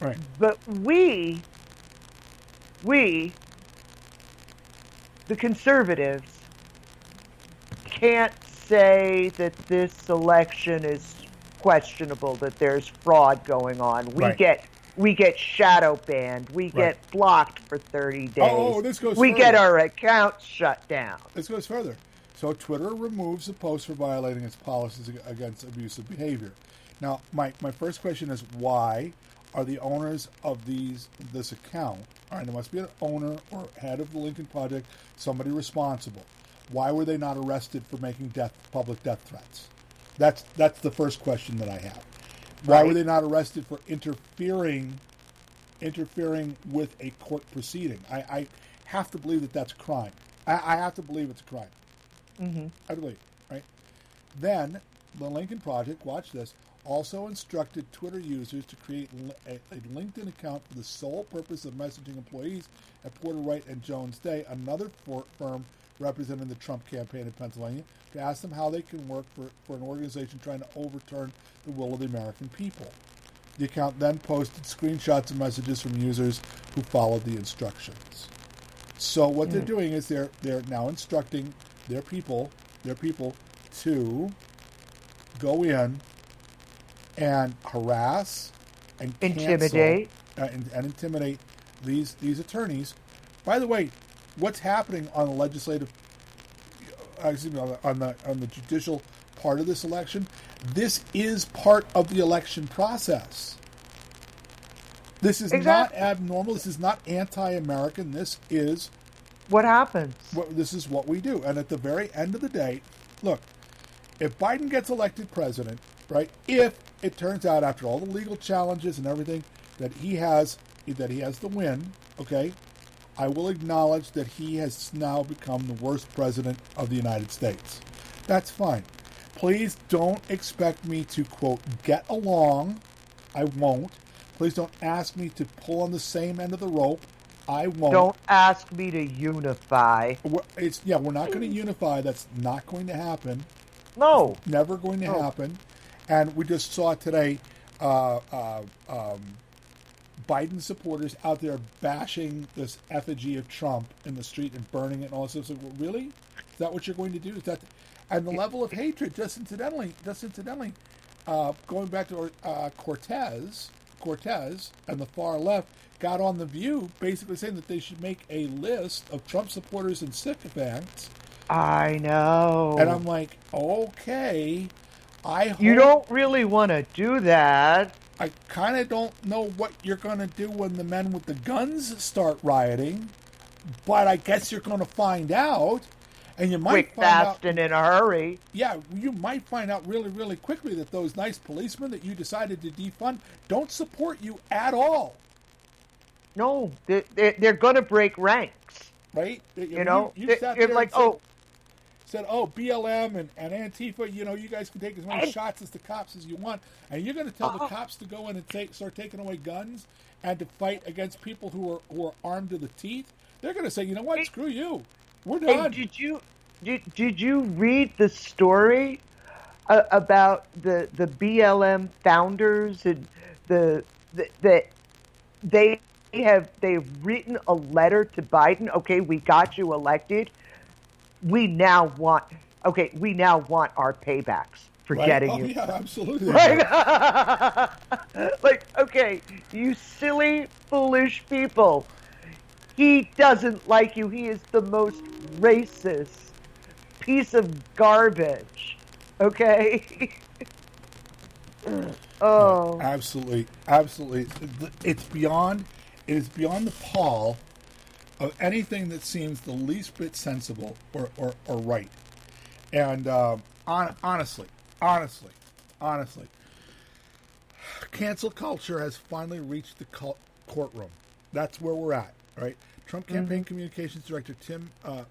Right. but we we the conservatives can't say that this election is questionable, that there's fraud going on. We Right. get we get shadow banned. We Right. get blocked for 30 days. Oh, this goes we get our accounts shut down. This goes further. So Twitter removes a post for violating its policies against abusive behavior. Now, my, my first question is why are the owners of these this account? All right, there must be an owner or head of the Lincoln Project, somebody responsible. Why were they not arrested for making death public death threats? That's that's the first question that I have. Why were they not arrested for interfering interfering with a court proceeding? I, I have to believe that that's a crime. I, I have to believe it's a crime. Mm-hmm. I believe, right? Then the Lincoln Project, watch this, also instructed Twitter users to create a, a LinkedIn account for the sole purpose of messaging employees at Porter Wright and Jones Day, another for, firm representing the Trump campaign in Pennsylvania, to ask them how they can work for, for an organization trying to overturn the will of the American people. The account then posted screenshots of messages from users who followed the instructions. So what they're hmm. doing is they're they're now instructing their people their people to go in and harass and cancel, Intimidate. uh, and, and intimidate these these attorneys. By the way, what's happening on the legislative uh, excuse me, on the, on the on the judicial part of this election, this is part of the election process. This is Exactly. not abnormal. This is not anti-American. This is What happens? what this is what we do. And at the very end of the day, look, if Biden gets elected president, right? If it turns out after all the legal challenges and everything that he has that he has the win, okay? I will acknowledge that he has now become the worst president of the United States. That's fine. Please don't expect me to quote get along. I won't. Please don't ask me to pull on the same end of the rope. I won't. Don't ask me to unify. We're- It's yeah, we're not going to unify. That's not going to happen. No. Never going to No. happen. And we just saw today uh, uh, um, Biden supporters out there bashing this effigy of Trump in the street and burning it and all this stuff. So, well, really? Is that what you're going to do? Is that and the level of hatred? Just incidentally, just incidentally, uh, going back to uh, Cortez, Cortez and the far left got on the View, basically saying that they should make a list of Trump supporters and sycophants. I know. And I'm like, okay, I hope, you don't really want to do that. I kind of don't know what you're going to do when the men with the guns start rioting, but I guess you're going to find out, and you might Quick, find out. and in a hurry. Yeah, you might find out really, really quickly that those nice policemen that you decided to defund don't support you at all, No, they're, they're, they're going to break ranks. right? You know, you, They- sat you're like, said, oh, said, "Oh, BLM and, and Antifa, you know, you guys can take as many shots as the cops as you want, and you're going to tell the Uh-uh. cops to go in and take, start taking away guns and to fight against people who are who are armed to the teeth." They're going to say, "You know what? Hey- Screw you. We're Hey, done." did you did, did you read the story uh, about the the BLM founders and the the, the they have they've written a letter to Biden. Okay, we got you elected. We now want okay. We now want our paybacks for Right? getting oh, you. yeah, absolutely. <laughs> Like, <laughs> like, okay, you silly, foolish people. He doesn't like you. He is the most racist piece of garbage. Okay? <laughs> oh. Absolutely, absolutely. It's beyond. It is beyond the pall of anything that seems the least bit sensible or or, or right. And um, on, honestly, honestly, honestly, cancel culture has finally reached the cul- courtroom. That's where we're at. Right. Trump campaign communications director Tim uh,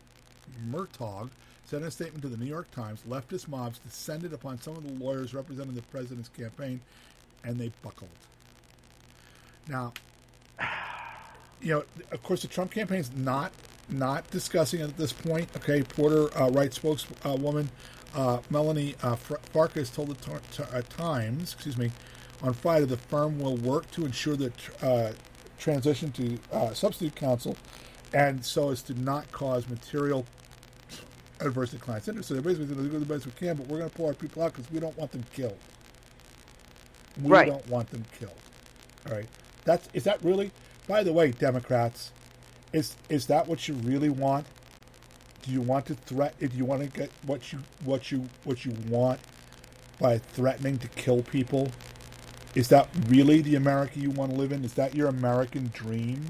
Murtaugh said in a statement to the New York Times, leftist mobs descended upon some of the lawyers representing the president's campaign, and they buckled. Now, you know, of course, the Trump campaign's not not discussing it at this point. Okay, Porter uh, right spokeswoman uh, Melanie uh, Farkas told the t- t- uh, Times, excuse me, on Friday the firm will work to ensure the tr- uh, transition to uh, substitute counsel, and so as to not cause material adverse to clients' interests. So they're basically going to do the best we can, but we're going to pull our people out because we don't want them killed. We Right. don't want them killed. All right. That's is that really? By the way, Democrats, is is that what you really want? Do you want to threat? Do you want to get what you what you what you want by threatening to kill people? Is that really the America you want to live in? Is that your American dream?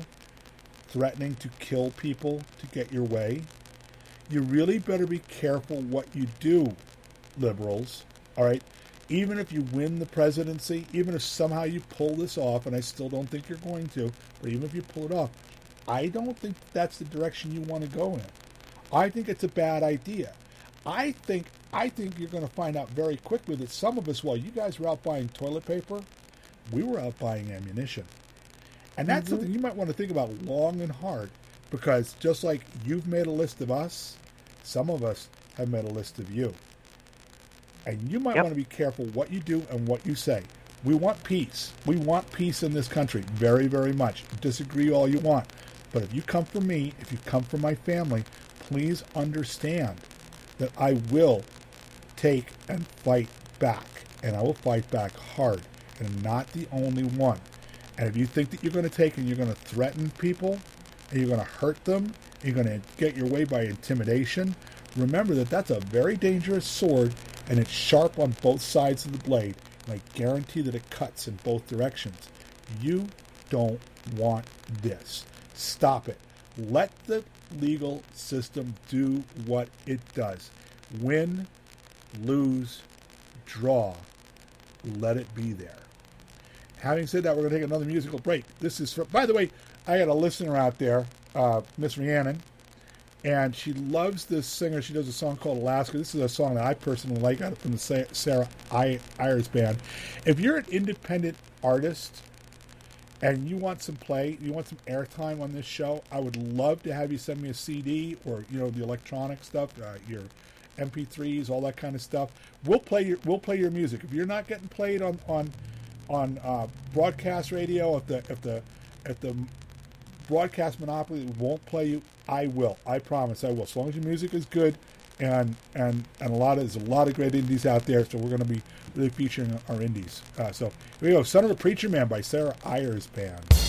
Threatening to kill people to get your way? You really better be careful what you do, liberals. All right? Even if you win the presidency, even if somehow you pull this off, and I still don't think you're going to, but even if you pull it off, I don't think that's the direction you want to go in. I think it's a bad idea. I think I think you're going to find out very quickly that some of us, while you guys were out buying toilet paper, we were out buying ammunition. And that's mm-hmm. something you might want to think about long and hard because just like you've made a list of us, some of us have made a list of you. And you might Yep. want to be careful what you do and what you say. We want peace. We want peace in this country very, very much. Disagree all you want. But if you come for me, if you come for my family, please understand that I will take and fight back. And I will fight back hard. And I'm not the only one. And if you think that you're going to take and you're going to threaten people and you're going to hurt them, you're going to get your way by intimidation, remember that that's a very dangerous sword and it's sharp on both sides of the blade. And I guarantee that it cuts in both directions. You don't want this. Stop it. Let the legal system do what it does. Win, lose, draw. Let it be there. Having said that, we're going to take another musical break. This is, from, by the way, I got a listener out there, uh, Miss Rhiannon, and she loves this singer. She does a song called Alaska. This is a song that I personally like out from the Sarah Ayers band. If you're an independent artist and you want some play, you want some airtime on this show, I would love to have you send me a CD or you know the electronic stuff, uh, your MP3s, all that kind of stuff. We'll play your we'll play your music. If you're not getting played on on on uh, broadcast radio, if the if the if the broadcast monopoly won't play you, I will. I promise I will. As long as your music is good, and and and a lot of there's a lot of great indies out there. So we're going to be really featuring our indies. Uh, so here we go. Son of a Preacher Man by Sarah Ayers Band.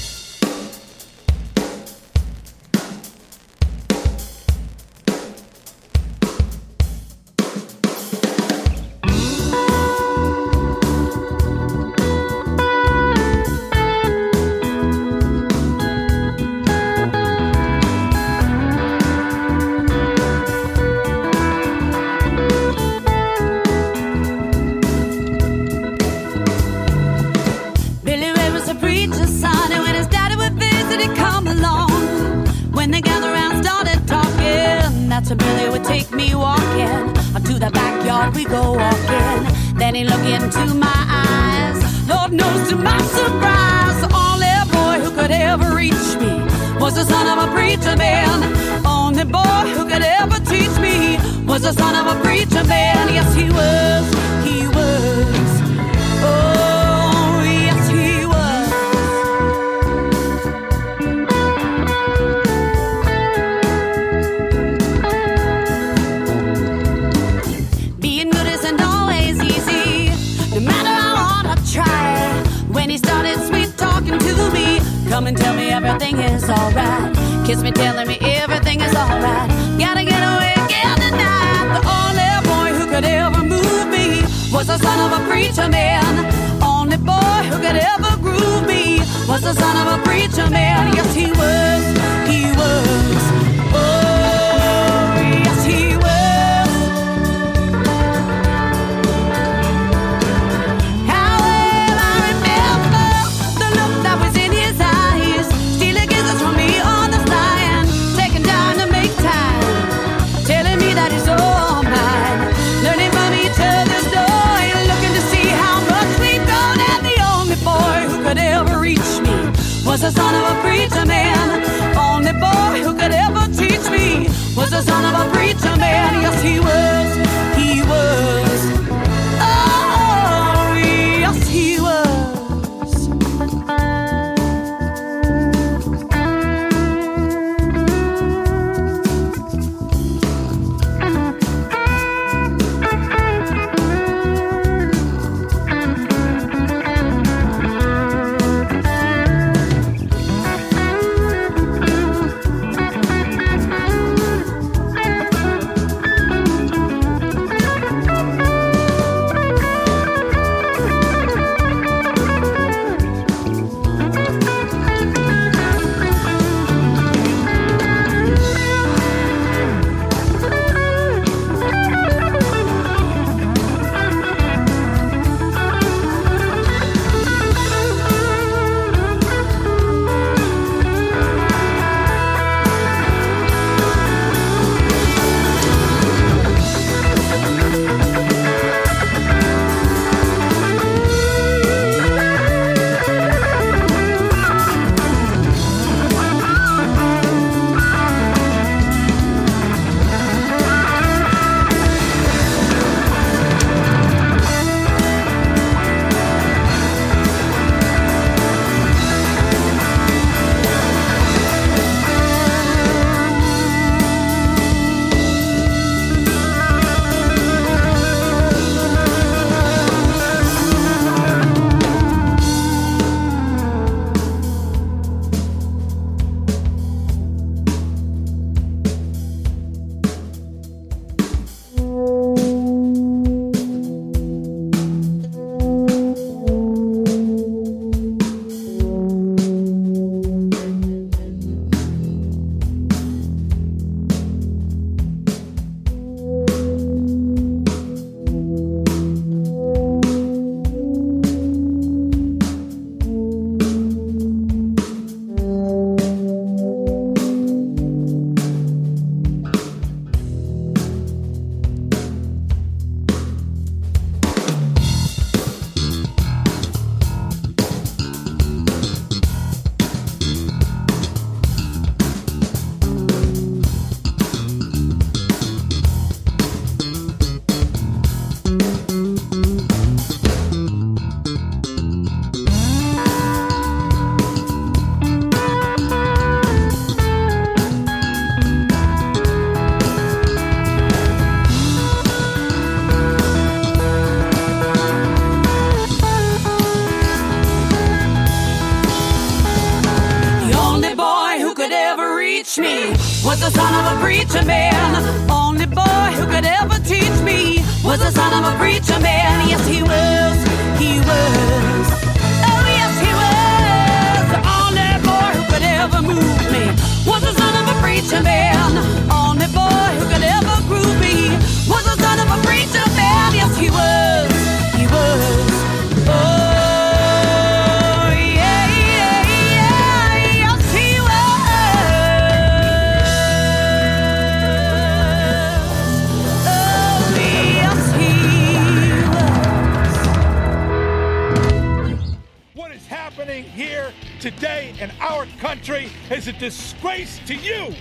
A disgrace to you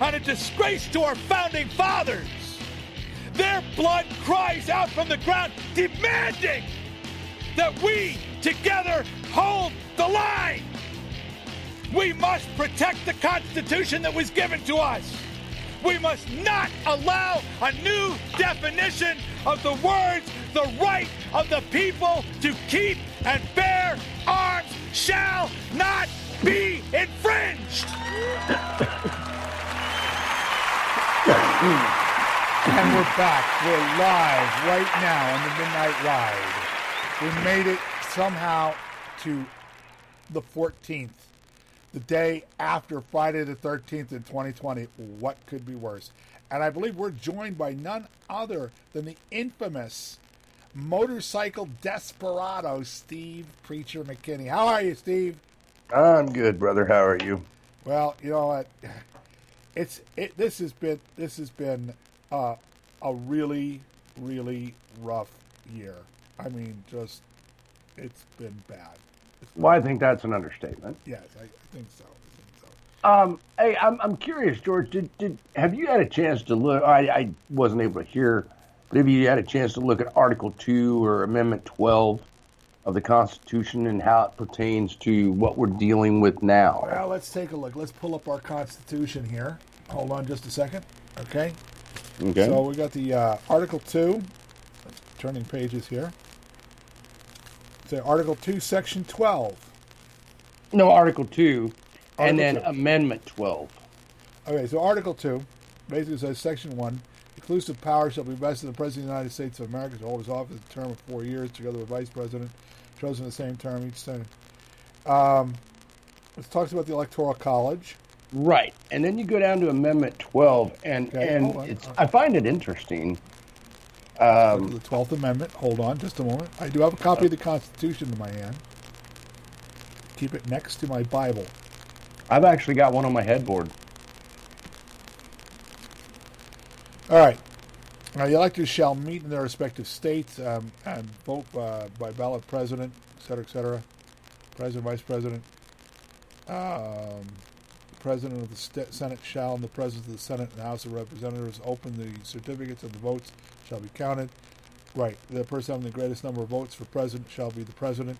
and a disgrace to our founding fathers. Their blood cries out from the ground, demanding that we together hold the line. We must protect the Constitution that was given to us. We must not allow a new definition of the words, the right of the people to keep and bear arms shall not be infringed. And we're back. We're live right now on the Midnight Ride. We made it somehow to the 14th, the day after Friday the 13th in 2020. What could be worse? And I believe we're joined by none other than the infamous motorcycle desperado, Steve Preacher McKinney. How are you, Steve? I'm good, brother. How are you? Well, you know what? <sighs> It's it. This has been this has been uh, a really really rough year. I mean, just it's been bad. It's been- Well, I think that's an understatement. yes, I, I think so. I think so. Um, hey, I'm, I'm curious, George. Did, did have you had a chance to look? I, I wasn't able to hear, but have you had a chance to look at Article Two or Amendment 12 of the Constitution and how it pertains to what we're dealing with now? Well, let's take a look. Let's pull up our Constitution here. Hold on just a second. Okay. Okay. So we got the uh, Article Two. Turning pages here. Say Article Two, Section Twelve. no, Article Two, and then two. Amendment 12. Okay, so Article 2 basically says Section 1 exclusive power shall be vested in the President of the United States of America to hold his office a term of four years, together with Vice President, chosen the same term each Senate. Um, it talks about the Electoral College. Right, and then you go down to Amendment 12, and Okay, and on. it's I find it interesting. the 12th Amendment. Hold on just a moment. I do have a copy of the Constitution in my hand. Keep it next to my Bible. I've actually got one on my headboard. All right. Now, the electors shall meet in their respective states um, and vote uh, by ballot president, et cetera, et cetera. President, vice president. Um, the president of the st- Senate shall, in the presence of the Senate and House of Representatives, open the certificates of the votes shall be counted. Right. The person having the greatest number of votes for president shall be the president.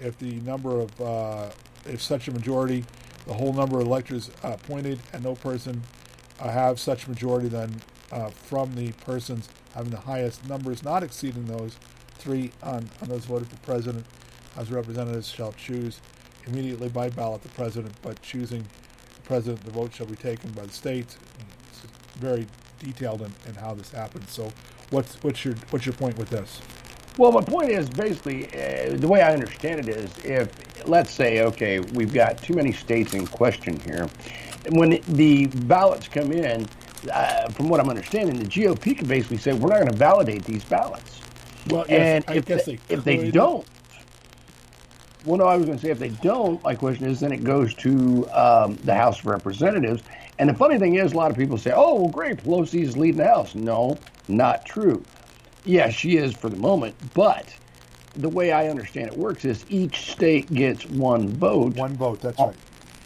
If the number of, uh, if such a majority, the whole number of electors appointed, and no person uh, have such majority, then uh, from the persons having the highest numbers not exceeding those three on, on those voted for president, House Representatives shall choose immediately by ballot the president, but choosing the president, the vote shall be taken by the states. It's very detailed in, in how this happens. So, what's what's your what's your point with this? Well, my point is basically uh, the way I understand it is if, let's say, okay, we've got too many states in question here, when the ballots come in, uh, from what I'm understanding, the GOP can basically say we're not going to validate these ballots. Well, and I if guess they, they if they don't, well, no, I was going to say if they don't, my question is then it goes to um, the House of Representatives. And the funny thing is, a lot of people say, "Oh, well, great, Pelosi is leading the House." No, not true. Yeah, she is for the moment, but the way I understand it works is each state gets one vote. One vote. That's right.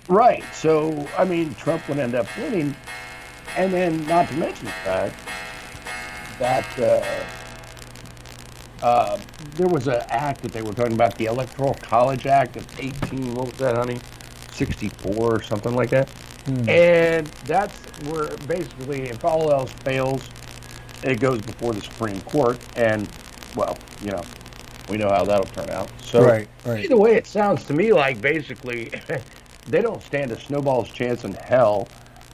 Right. So, I mean, Trump would end up winning. And then, not to mention the fact that uh, uh, there was an act that they were talking about, the Electoral College Act of 18, what was that, honey? 64 or something like that. And that's where basically, if all else fails, it goes before the Supreme Court. And, well, you know, we know how that'll turn out. So, Right, right. either way, it sounds to me like basically <laughs> they don't stand a snowball's chance in hell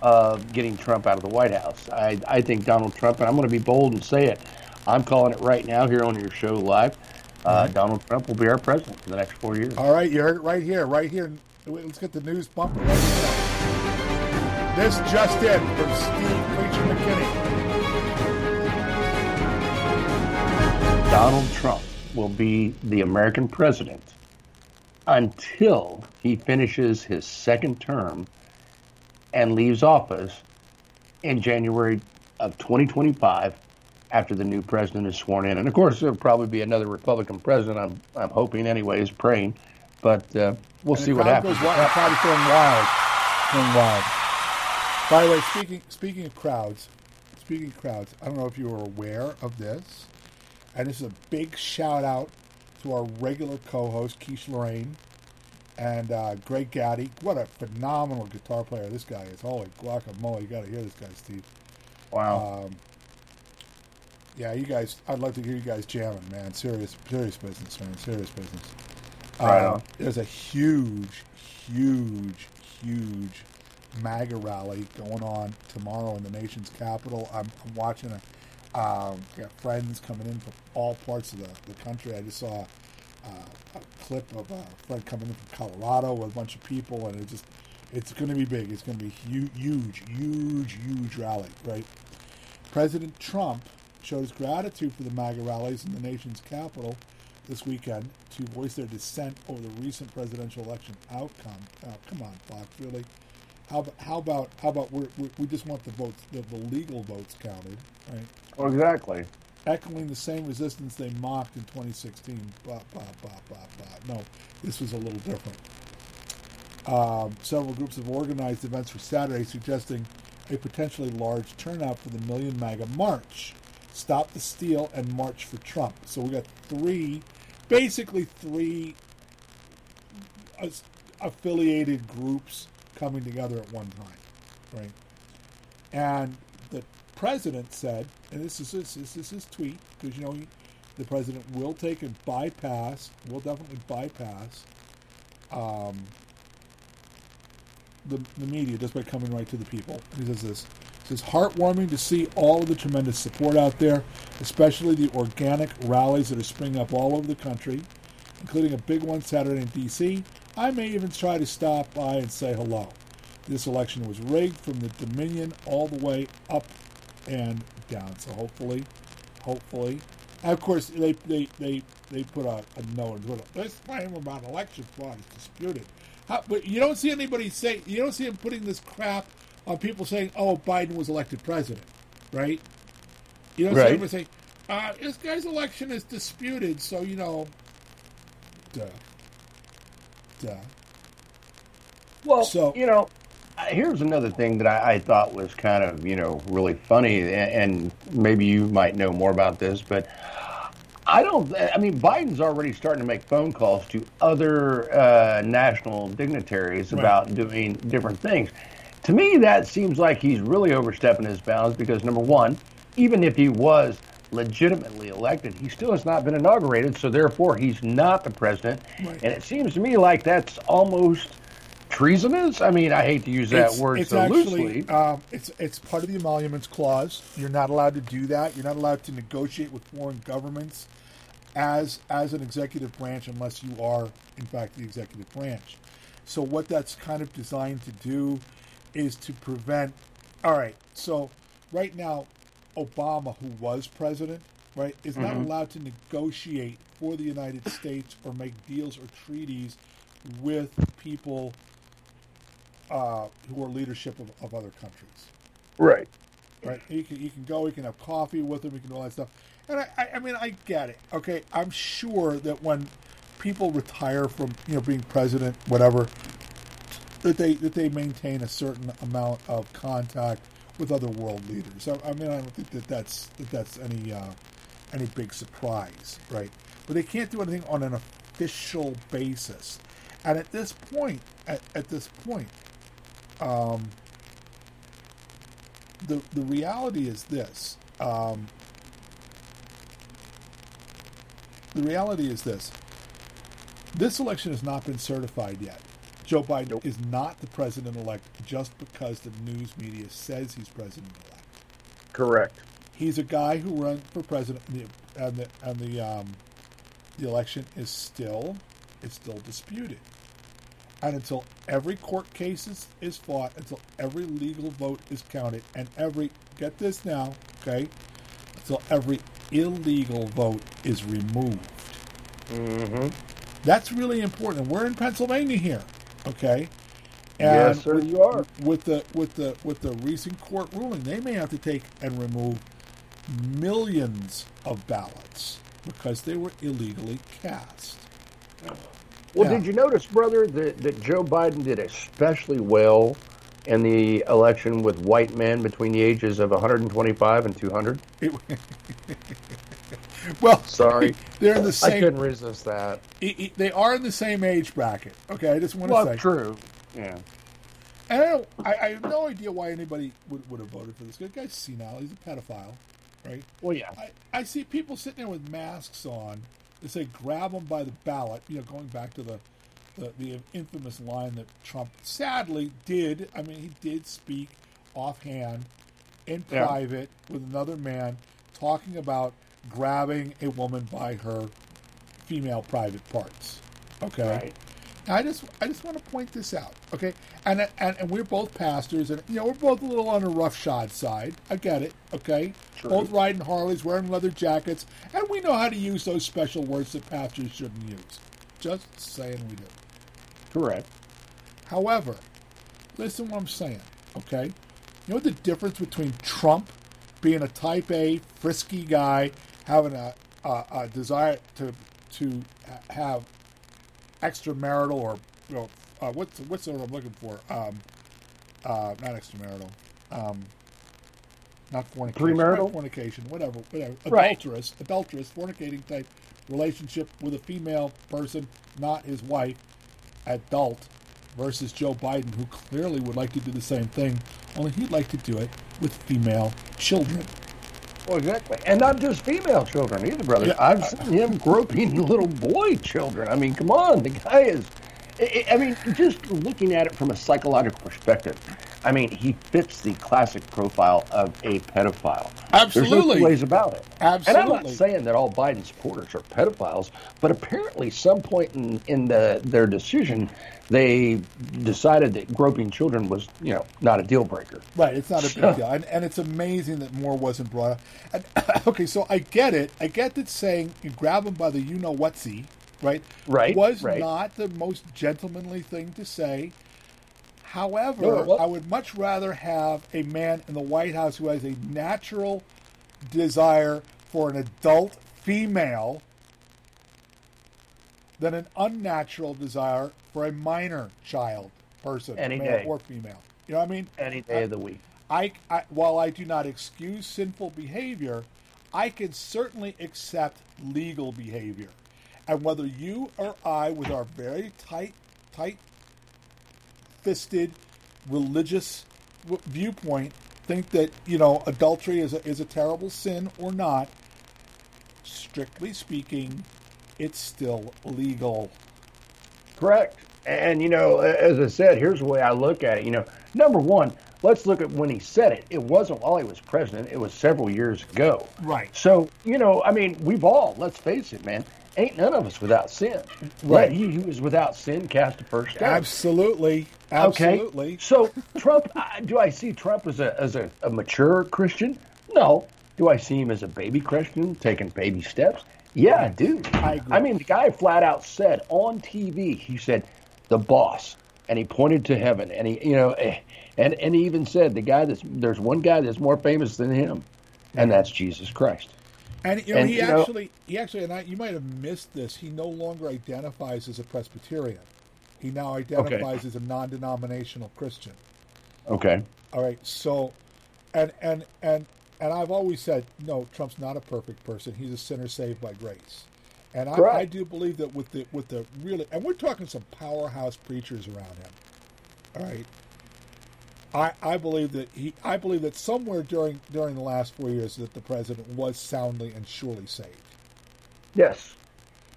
of getting Trump out of the White House. I, I think Donald Trump, and I'm going to be bold and say it, I'm calling it right now here on your show live. Uh, Donald Trump will be our president for the next four years. All right, you heard it right here, right here. Let's get the news bumper. Right here. This just in from Steve Preacher McKinney. Donald Trump will be the American president until he finishes his second term and leaves office in January of 2025 after the new president is sworn in. And of course, there'll probably be another Republican president. I'm, I'm hoping, anyways, praying but uh, we'll And see what happens. Goes wild. Crowd going wild. Going wild. By the way, speaking speaking of crowds, speaking of crowds, I don't know if you were aware of this, and this is a big shout out to our regular co-host Keish Lorraine and uh, Greg Gaddy. What a phenomenal guitar player this guy is! Holy guacamole! You got to hear this guy, Steve. Wow. Um, yeah, you guys. I'd love to hear you guys jamming, man. Serious, serious business, man. Serious business. Right on. There's a huge, huge, huge MAGA rally going on tomorrow in the nation's capital. I'm, I'm watching a. Um, got friends coming in from all parts of the, the country. I just saw uh, a clip of a friend coming in from Colorado with a bunch of people, and it just it's going to be big. It's going to be huge, huge, huge, huge rally, right? President Trump showed his gratitude for the MAGA rallies in the nation's capital this weekend to voice their dissent over the recent presidential election outcome. Oh, come on, Fox, really? How, how about how about we we just want the votes, the, the legal votes counted, right? Well, exactly. Echoing the same resistance they mocked in 2016. Blah, blah, blah, blah, blah. No, this was a little different. Um, several groups have organized events for Saturday suggesting a potentially large turnout for the Million MAGA March. Stop the Steal and March for Trump. So we got three, basically three as- affiliated groups coming together at one time, right? And president said, and this is this, this is his tweet because you know he, the president will take and bypass, will definitely bypass um, the, the media just by coming right to the people. He says this. He says, heartwarming to see all of the tremendous support out there, especially the organic rallies that are springing up all over the country, including a big one Saturday in D.C. I may even try to stop by and say hello. This election was rigged from the Dominion all the way up and down. So hopefully, hopefully, and of course they they they, they put a, a note on Twitter. This claim about election fraud is disputed. How, but you don't see anybody say you don't see him putting this crap on people saying, "Oh, Biden was elected president," right? You don't see anybody say, uh, "This guy's election is disputed," so you know, duh, duh. Well, So- you know, here's another thing that I, I thought was kind of, you know, really funny, a- and maybe you might know more about this, but I don't. I mean, Biden's already starting to make phone calls to other uh, national dignitaries Right. about doing different things. To me, that seems like he's really overstepping his bounds because number one, even if he was legitimately elected, he still has not been inaugurated, so therefore he's not the president. Right. And it seems to me like that's almost treasonous. I mean, I hate to use that it's, word it's so actually, loosely. Um, it's it's part of the emoluments clause. You're not allowed to do that. You're not allowed to negotiate with foreign governments as as an executive branch unless you are, in fact, the executive branch. So what that's kind of designed to do is to prevent. All right. So right now, Obama, who was president, right, is not allowed to negotiate for the United States or make deals or treaties with people uh, who are leadership of, of other countries. right. Right? You can you can go, you can have coffee with them, you can do all that stuff. And I, I, I mean, I get it. Okay, I'm sure that when people retire from you know being president, whatever, that they that they maintain a certain amount of contact with other world leaders. I, I mean, I don't think that that's that that's any uh, any big surprise, right? But they can't do anything on an official basis. And at this point, at, at this point, um, the the reality is this. Um, the reality is this. This election has not been certified yet. Joe Biden is not the president elect just because the news media says he's president elect. Correct. He's a guy who ran for president, and the and the, and the, um, the election is still it's still disputed. And until every court case is, is fought, until every legal vote is counted, and every get this now, okay, until every illegal vote is removed. Mm-hmm. That's really important. We're in Pennsylvania here, okay? Yes, sir, with, you are. With the with the with the recent court ruling, they may have to take and remove millions of ballots because they were illegally cast. Well, Yeah. did you notice, brother, that, that Joe Biden did especially well in the election with white men between the ages of 125 and 200? <laughs> well, Sorry. <laughs> they're in the I same. couldn't resist that. They are in the same age bracket. Okay, I just want to Well, say. true. Yeah. And I, don't, I, I have no idea why anybody would, would have voted for this guy. The guy's senile. He's a pedophile, right? Well, yeah. I, I see people sitting there with masks on. They say grab them by the ballot. You know, going back to the, the the infamous line that Trump sadly did. I mean, he did speak offhand in Yeah. private with another man talking about grabbing a woman by her female private parts. Okay. Right. I just I just want to point this out, okay? And and and we're both pastors, and you know we're both a little on the roughshod side. I get it, okay? True. Both riding Harleys, wearing leather jackets, and we know how to use those special words that pastors shouldn't use. Just saying we do. Correct. However, listen what I'm saying, okay? You know the difference between Trump being a Type A frisky guy, having a, a, a desire to to have extramarital or you know uh, what's what's the word I'm looking for? Um, uh, not extramarital, um, not fornication, Premarital? not fornication, whatever, whatever, Right. adulterous, adulterous, fornicating type relationship with a female person, not his wife, adult, versus Joe Biden, who clearly would like to do the same thing, only he'd like to do it with female children. Well, exactly. And not just female children either, brother. Yeah. I've seen him groping <laughs> little boy children. I mean, come on. The guy is. I I mean, just looking at it from a psychological perspective, I mean, he fits the classic profile of a pedophile. There's Absolutely. no two ways about it. Absolutely. And I'm not saying that all Biden supporters are pedophiles, but apparently, some point in, in the, their decision, they decided that groping children was, you know, not a deal breaker. Right, it's not a big deal, and, and it's amazing that more wasn't brought up. And, <coughs> okay, so I get it. I get that saying you grab them by the you know whatsy, right? Right, was right. not the most gentlemanly thing to say. However, No. I would much rather have a man in the White House who has a natural desire for an adult female than an unnatural desire for a minor child person, Any male day. or female. You know what I mean? Any day of the week. I, I while I do not excuse sinful behavior, I can certainly accept legal behavior. And whether you or I, with our very tight, tight fisted religious w- viewpoint, think that you know adultery is a, is a terrible sin or not, strictly speaking, it's still legal. Correct. And, you know, as I said, here's the way I look at it. You know, number one, let's look at when he said it. It wasn't while he was president, it was several years ago. Right. So, you know, I mean, we've all, let's face it, man, ain't none of us without sin. Right. He who is without sin cast the first stone. Absolutely, Okay. absolutely. So, Trump, I- do I see Trump as a, as a, a mature Christian? No. Do I see him as a baby Christian taking baby steps? Yeah, I do. I agree. mean, the guy flat out said on TV, he said, the boss, and he pointed to heaven, and he, you know, eh, and and he even said the guy that's there's one guy that's more famous than him, and that's Jesus Christ. And you know, And, he you know- actually, he actually, and I, you might have missed this. He no longer identifies as a Presbyterian. He now identifies as a non-denominational Christian. Okay. All right, so, and and and and I've always said, no, Trump's not a perfect person. He's a sinner saved by grace. And I, I do believe that with the with the really, and we're talking some powerhouse preachers around him. All right. I, I believe that he I believe that somewhere during during the last four years that the president was soundly and surely saved. Yes.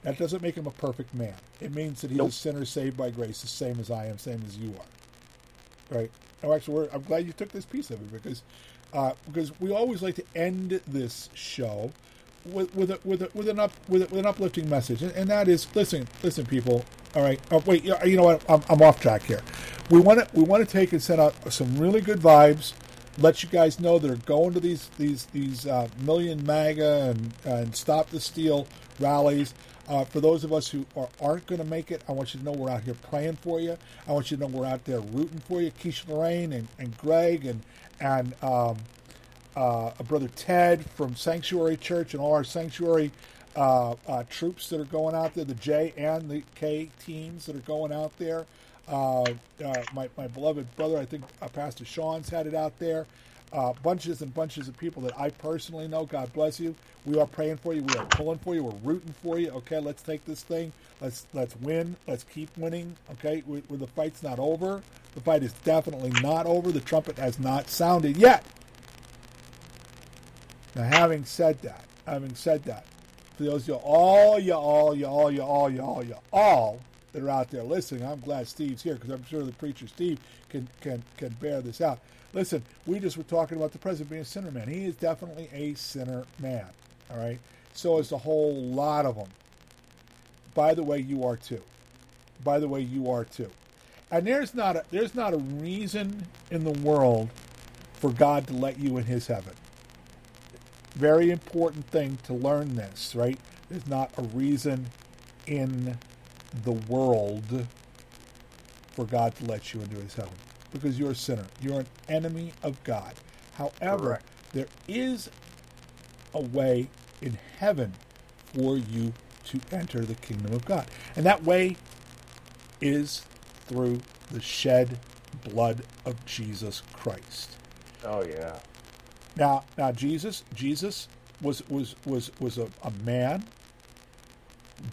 That doesn't make him a perfect man. It means that he's a sinner saved by grace, the same as I am, same as you are. Right? Oh, actually, I'm glad you took this piece of it because uh, because we always like to end this show with with a, with a, with an up with, a, with an uplifting message, and, and that is listen, listen, people. All right. Oh, wait. You you know what? I'm, I'm off track here. We want to we want to take and send out some really good vibes. Let you guys know that are going to these these these uh, million MAGA and and stop the steal rallies. Uh, for those of us who are, aren't going to make it, I want you to know we're out here praying for you. I want you to know we're out there rooting for you. Keisha Lorraine and, and Greg and and um, uh, brother Ted from Sanctuary Church and all our Sanctuary uh, uh, troops that are going out there, the J and the K teams that are going out there. Uh, uh, my, my beloved brother, I think uh, Pastor Sean's had it out there. Uh, bunches and bunches of people that I personally know. God bless you. We are praying for you. We are pulling for you. We're rooting for you. Okay, let's take this thing. Let's let's win. Let's keep winning. Okay, we, we, the fight's not over. The fight is definitely not over. The trumpet has not sounded yet. Now, having said that, having said that, for those you all, you all, you all, you all, you all, you all that are out there listening, I'm glad Steve's here because I'm sure the preacher Steve can can can bear this out. Listen, we just were talking about the president being a sinner man. He is definitely a sinner man. All right. So is a whole lot of them. By the way, you are too. By the way, you are too. And there's not a there's not a reason in the world for God to let you in His heaven. Very important thing to learn this, right? There's not a reason in the world for God to let you into His heaven because you're a sinner. You're an enemy of God. However, Correct. there is a way in heaven for you to enter the kingdom of God. And that way is through the shed blood of Jesus Christ. Oh yeah. Now, now Jesus, Jesus was was was was a, a man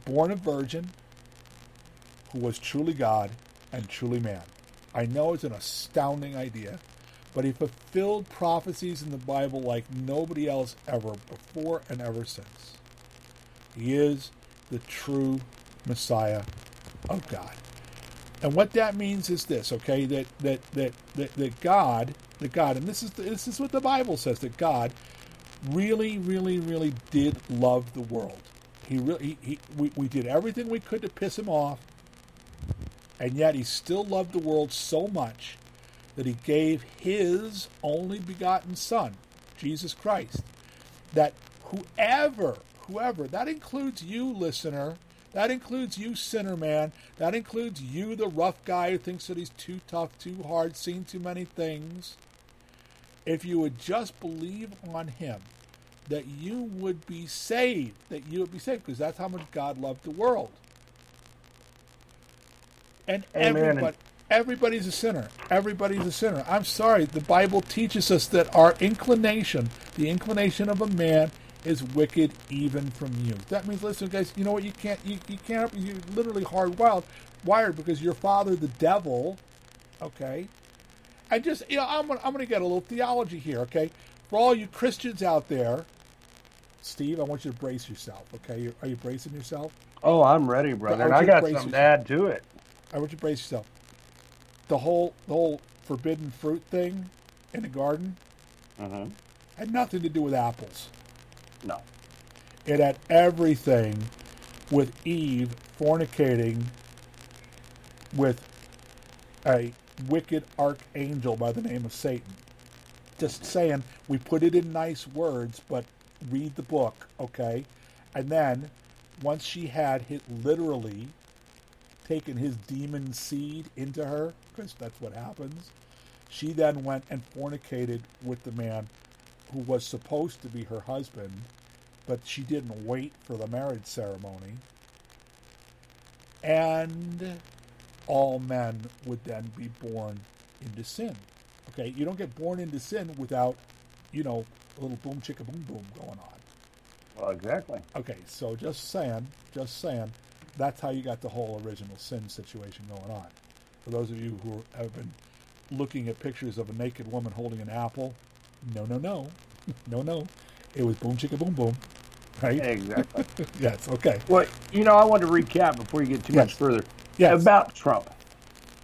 born a virgin who was truly God and truly man. I know it's an astounding idea, but he fulfilled prophecies in the Bible like nobody else ever before and ever since. He is the true Messiah of God. And what that means is this, okay? That that that that, that God, that God, and this is this is what the Bible says that God really, really, really did love the world. He really, he, he we, we did everything we could to piss him off, and yet he still loved the world so much that he gave his only begotten Son, Jesus Christ, that whoever, whoever, that includes you, listener, that includes you, sinner man, that includes you, the rough guy who thinks that he's too tough, too hard, seen too many things. If you would just believe on him, that you would be saved, that you would be saved, because that's how much God loved the world. And Amen. everybody, everybody's a sinner. Everybody's a sinner. I'm sorry. The Bible teaches us that our inclination, the inclination of a man, is wicked even from youth. That means, listen, guys. You know what? You can't. You, you can't. You're literally hardwired, wired because your father, the devil. Okay. I just, you know, I'm, gonna- I'm going to get a little theology here. Okay. For all you Christians out there, Steve, I want you to brace yourself. Okay. You're, are you bracing yourself? Oh, I'm ready, brother. And I got something to add to it. I want you to brace yourself. The whole the whole forbidden fruit thing in the garden Mm-hmm. had nothing to do with apples. No. It had everything with Eve fornicating with a wicked archangel by the name of Satan. Just saying, we put it in nice words, but read the book, okay? And then, once she had hit literally taken his demon seed into her, because that's what happens, she then went and fornicated with the man who was supposed to be her husband, but she didn't wait for the marriage ceremony. And all men would then be born into sin. Okay, you don't get born into sin without, you know, a little boom chicka boom boom going on. Well, exactly. Okay, so just saying, just saying, that's how you got the whole original sin situation going on. For those of you who have been looking at pictures of a naked woman holding an apple, no, no, no, <laughs> no, no, it was boom chicka boom boom, right? Exactly. <laughs> yes. Okay. well, you know, I want to recap before you get too much further Yes. about Trump.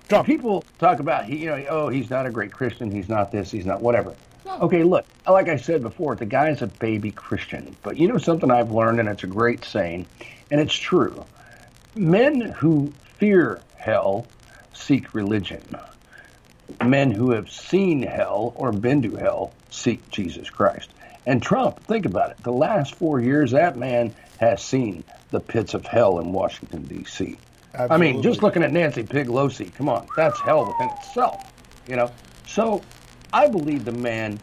Trump. People talk about he, you know, oh, he's not a great Christian. He's not this. He's not whatever. No. Okay, look, like I said before, the guy's a baby Christian. But you know something I've learned, and it's a great saying, and it's true. Men who fear hell seek religion. Men who have seen hell or been to hell seek Jesus Christ. And Trump, think about it. The last four years, that man has seen the pits of hell in Washington, D.C. I mean, just looking at Nancy Pelosi, come on, that's hell within itself, you know. So, I believe the man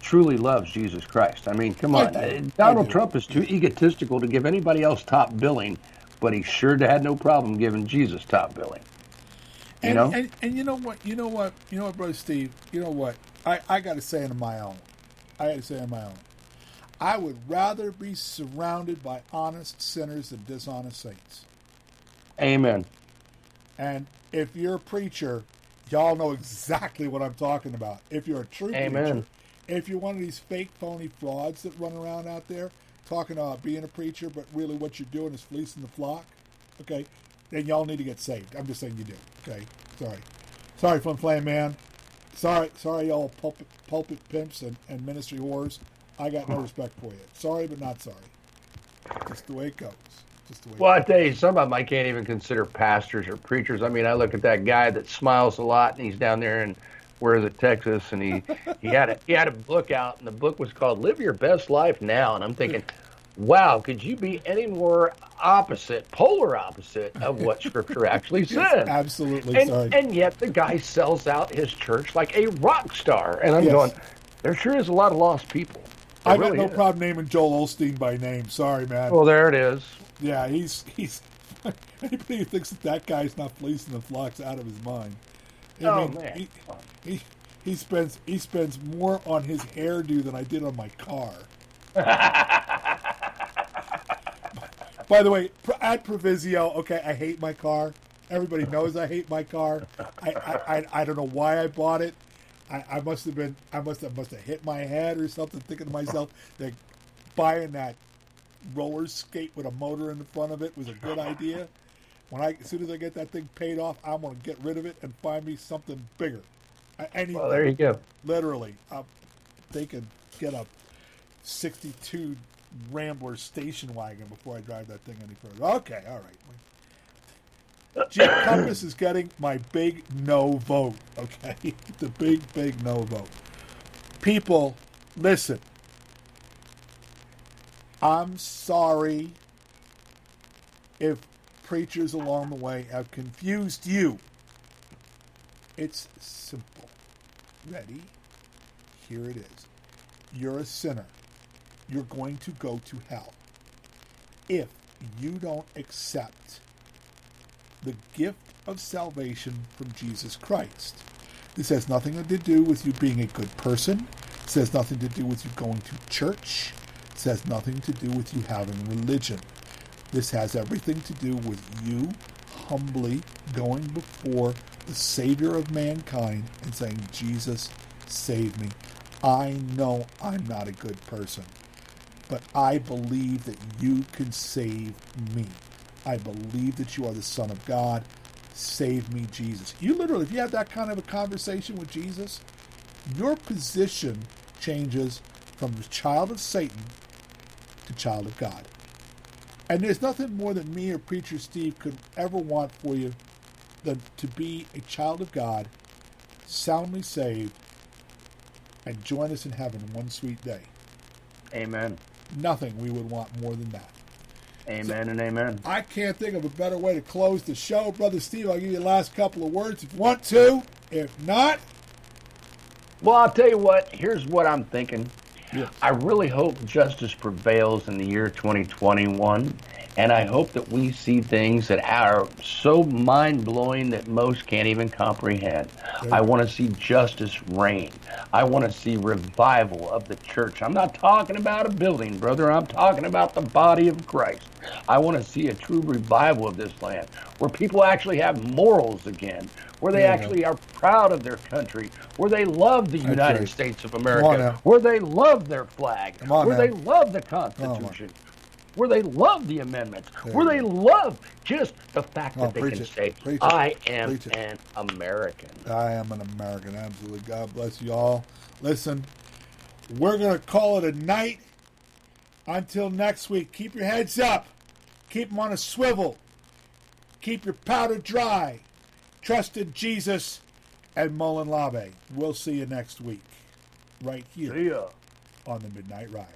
truly loves Jesus Christ. I mean, come on. do. Donald. Trump is too egotistical to give anybody else top billing, but he sure had no problem giving Jesus top billing. You and, know? and and you know what? You know what? You know what, brother Steve? You know what? I I got to say it on my own. I got to say it on my own. I would rather be surrounded by honest sinners than dishonest saints. Amen. And if you're a preacher, y'all know exactly what I'm talking about. If you're a true Amen. preacher, if you're one of these fake, phony frauds that run around out there talking about being a preacher, but really what you're doing is fleecing the flock, okay, then y'all need to get saved. I'm just saying you do. Okay, sorry, sorry, Flim Flam man. Sorry, sorry, y'all pulpit, pulpit pimps and, and ministry whores. I got no respect for you. Sorry, but not sorry. Just the way it goes. Just the way. Well, I tell you, some of them I can't even consider pastors or preachers. I mean, I look at that guy that smiles a lot, and he's down there in where is it, Texas, and he he had a he had a book out, and the book was called "Live Your Best Life Now," and I'm thinking, wow, could you be any more opposite, polar opposite of what Scripture actually <laughs> says? Absolutely, and, sorry. and yet the guy sells out his church like a rock star, and I'm Yes. going, there sure is a lot of lost people. There I got really no is. problem naming Joel Osteen by name. Sorry, man. Well, there it is. yeah, he's he's <laughs> anybody who thinks that that guy's not fleecing the flocks out of his mind. I Oh, mean, man. He, he he spends he spends more on his hairdo than I did on my car. <laughs> By the way, at Provisio, okay, I hate my car. Everybody knows I hate my car. I, I, I, I don't know why I bought it. I, I must have been I must have must have hit my head or something, thinking to myself that buying that roller skate with a motor in the front of it was a good idea. When I as soon as I get that thing paid off, I'm gonna get rid of it and find me something bigger. Anything, Well, there you go. literally. I'm thinking get a '62 Rambler station wagon before I drive that thing any further. Okay, all right. Jim <coughs> Compass is getting my big no vote. Okay, <laughs> the big big no vote. People, listen. I'm sorry if preachers along the way have confused you. It's simple. Ready? Here it is. You're a sinner. You're going to go to hell. If you don't accept the gift of salvation from Jesus Christ. This has nothing to do with you being a good person. This has nothing to do with you going to church. This has nothing to do with you having religion. This has everything to do with you humbly going before the Savior of mankind and saying, Jesus, save me. I know I'm not a good person, but I believe that you can save me. I believe that you are the Son of God. Save me, Jesus. You literally, if you have that kind of a conversation with Jesus, your position changes from the child of Satan to child of God. And there's nothing more that me or Preacher Steve could ever want for you than to be a child of God, soundly saved, and join us in heaven one sweet day. Amen. Nothing we would want more than that. Amen and amen. I can't think of a better way to close the show. Brother Steve, I'll give you the last couple of words if you want to. If not, Well, I'll tell you what. Here's what I'm thinking. I really hope justice prevails in the year 2021, and I hope that we see things that are so mind blowing that most can't even comprehend. I want to see justice reign. I want to see revival of the church. I'm not talking about a building, brother. I'm talking about the body of Christ. I want to see a true revival of this land where people actually have morals again, where they go. actually are proud of their country, where they love the United. States of America, where they love their flag, on where they love the on. Constitution, where they love the amendments, There where they love just the fact on, that they can it. say, Preach it. I am Preach it. an American. I am an American. Absolutely. God bless you all. Listen, we're going to call it a night. Until next week, keep your heads up. Keep them on a swivel. Keep your powder dry. Trust in Jesus and Molon Labe. We'll see you next week, right here on the Midnight Ride.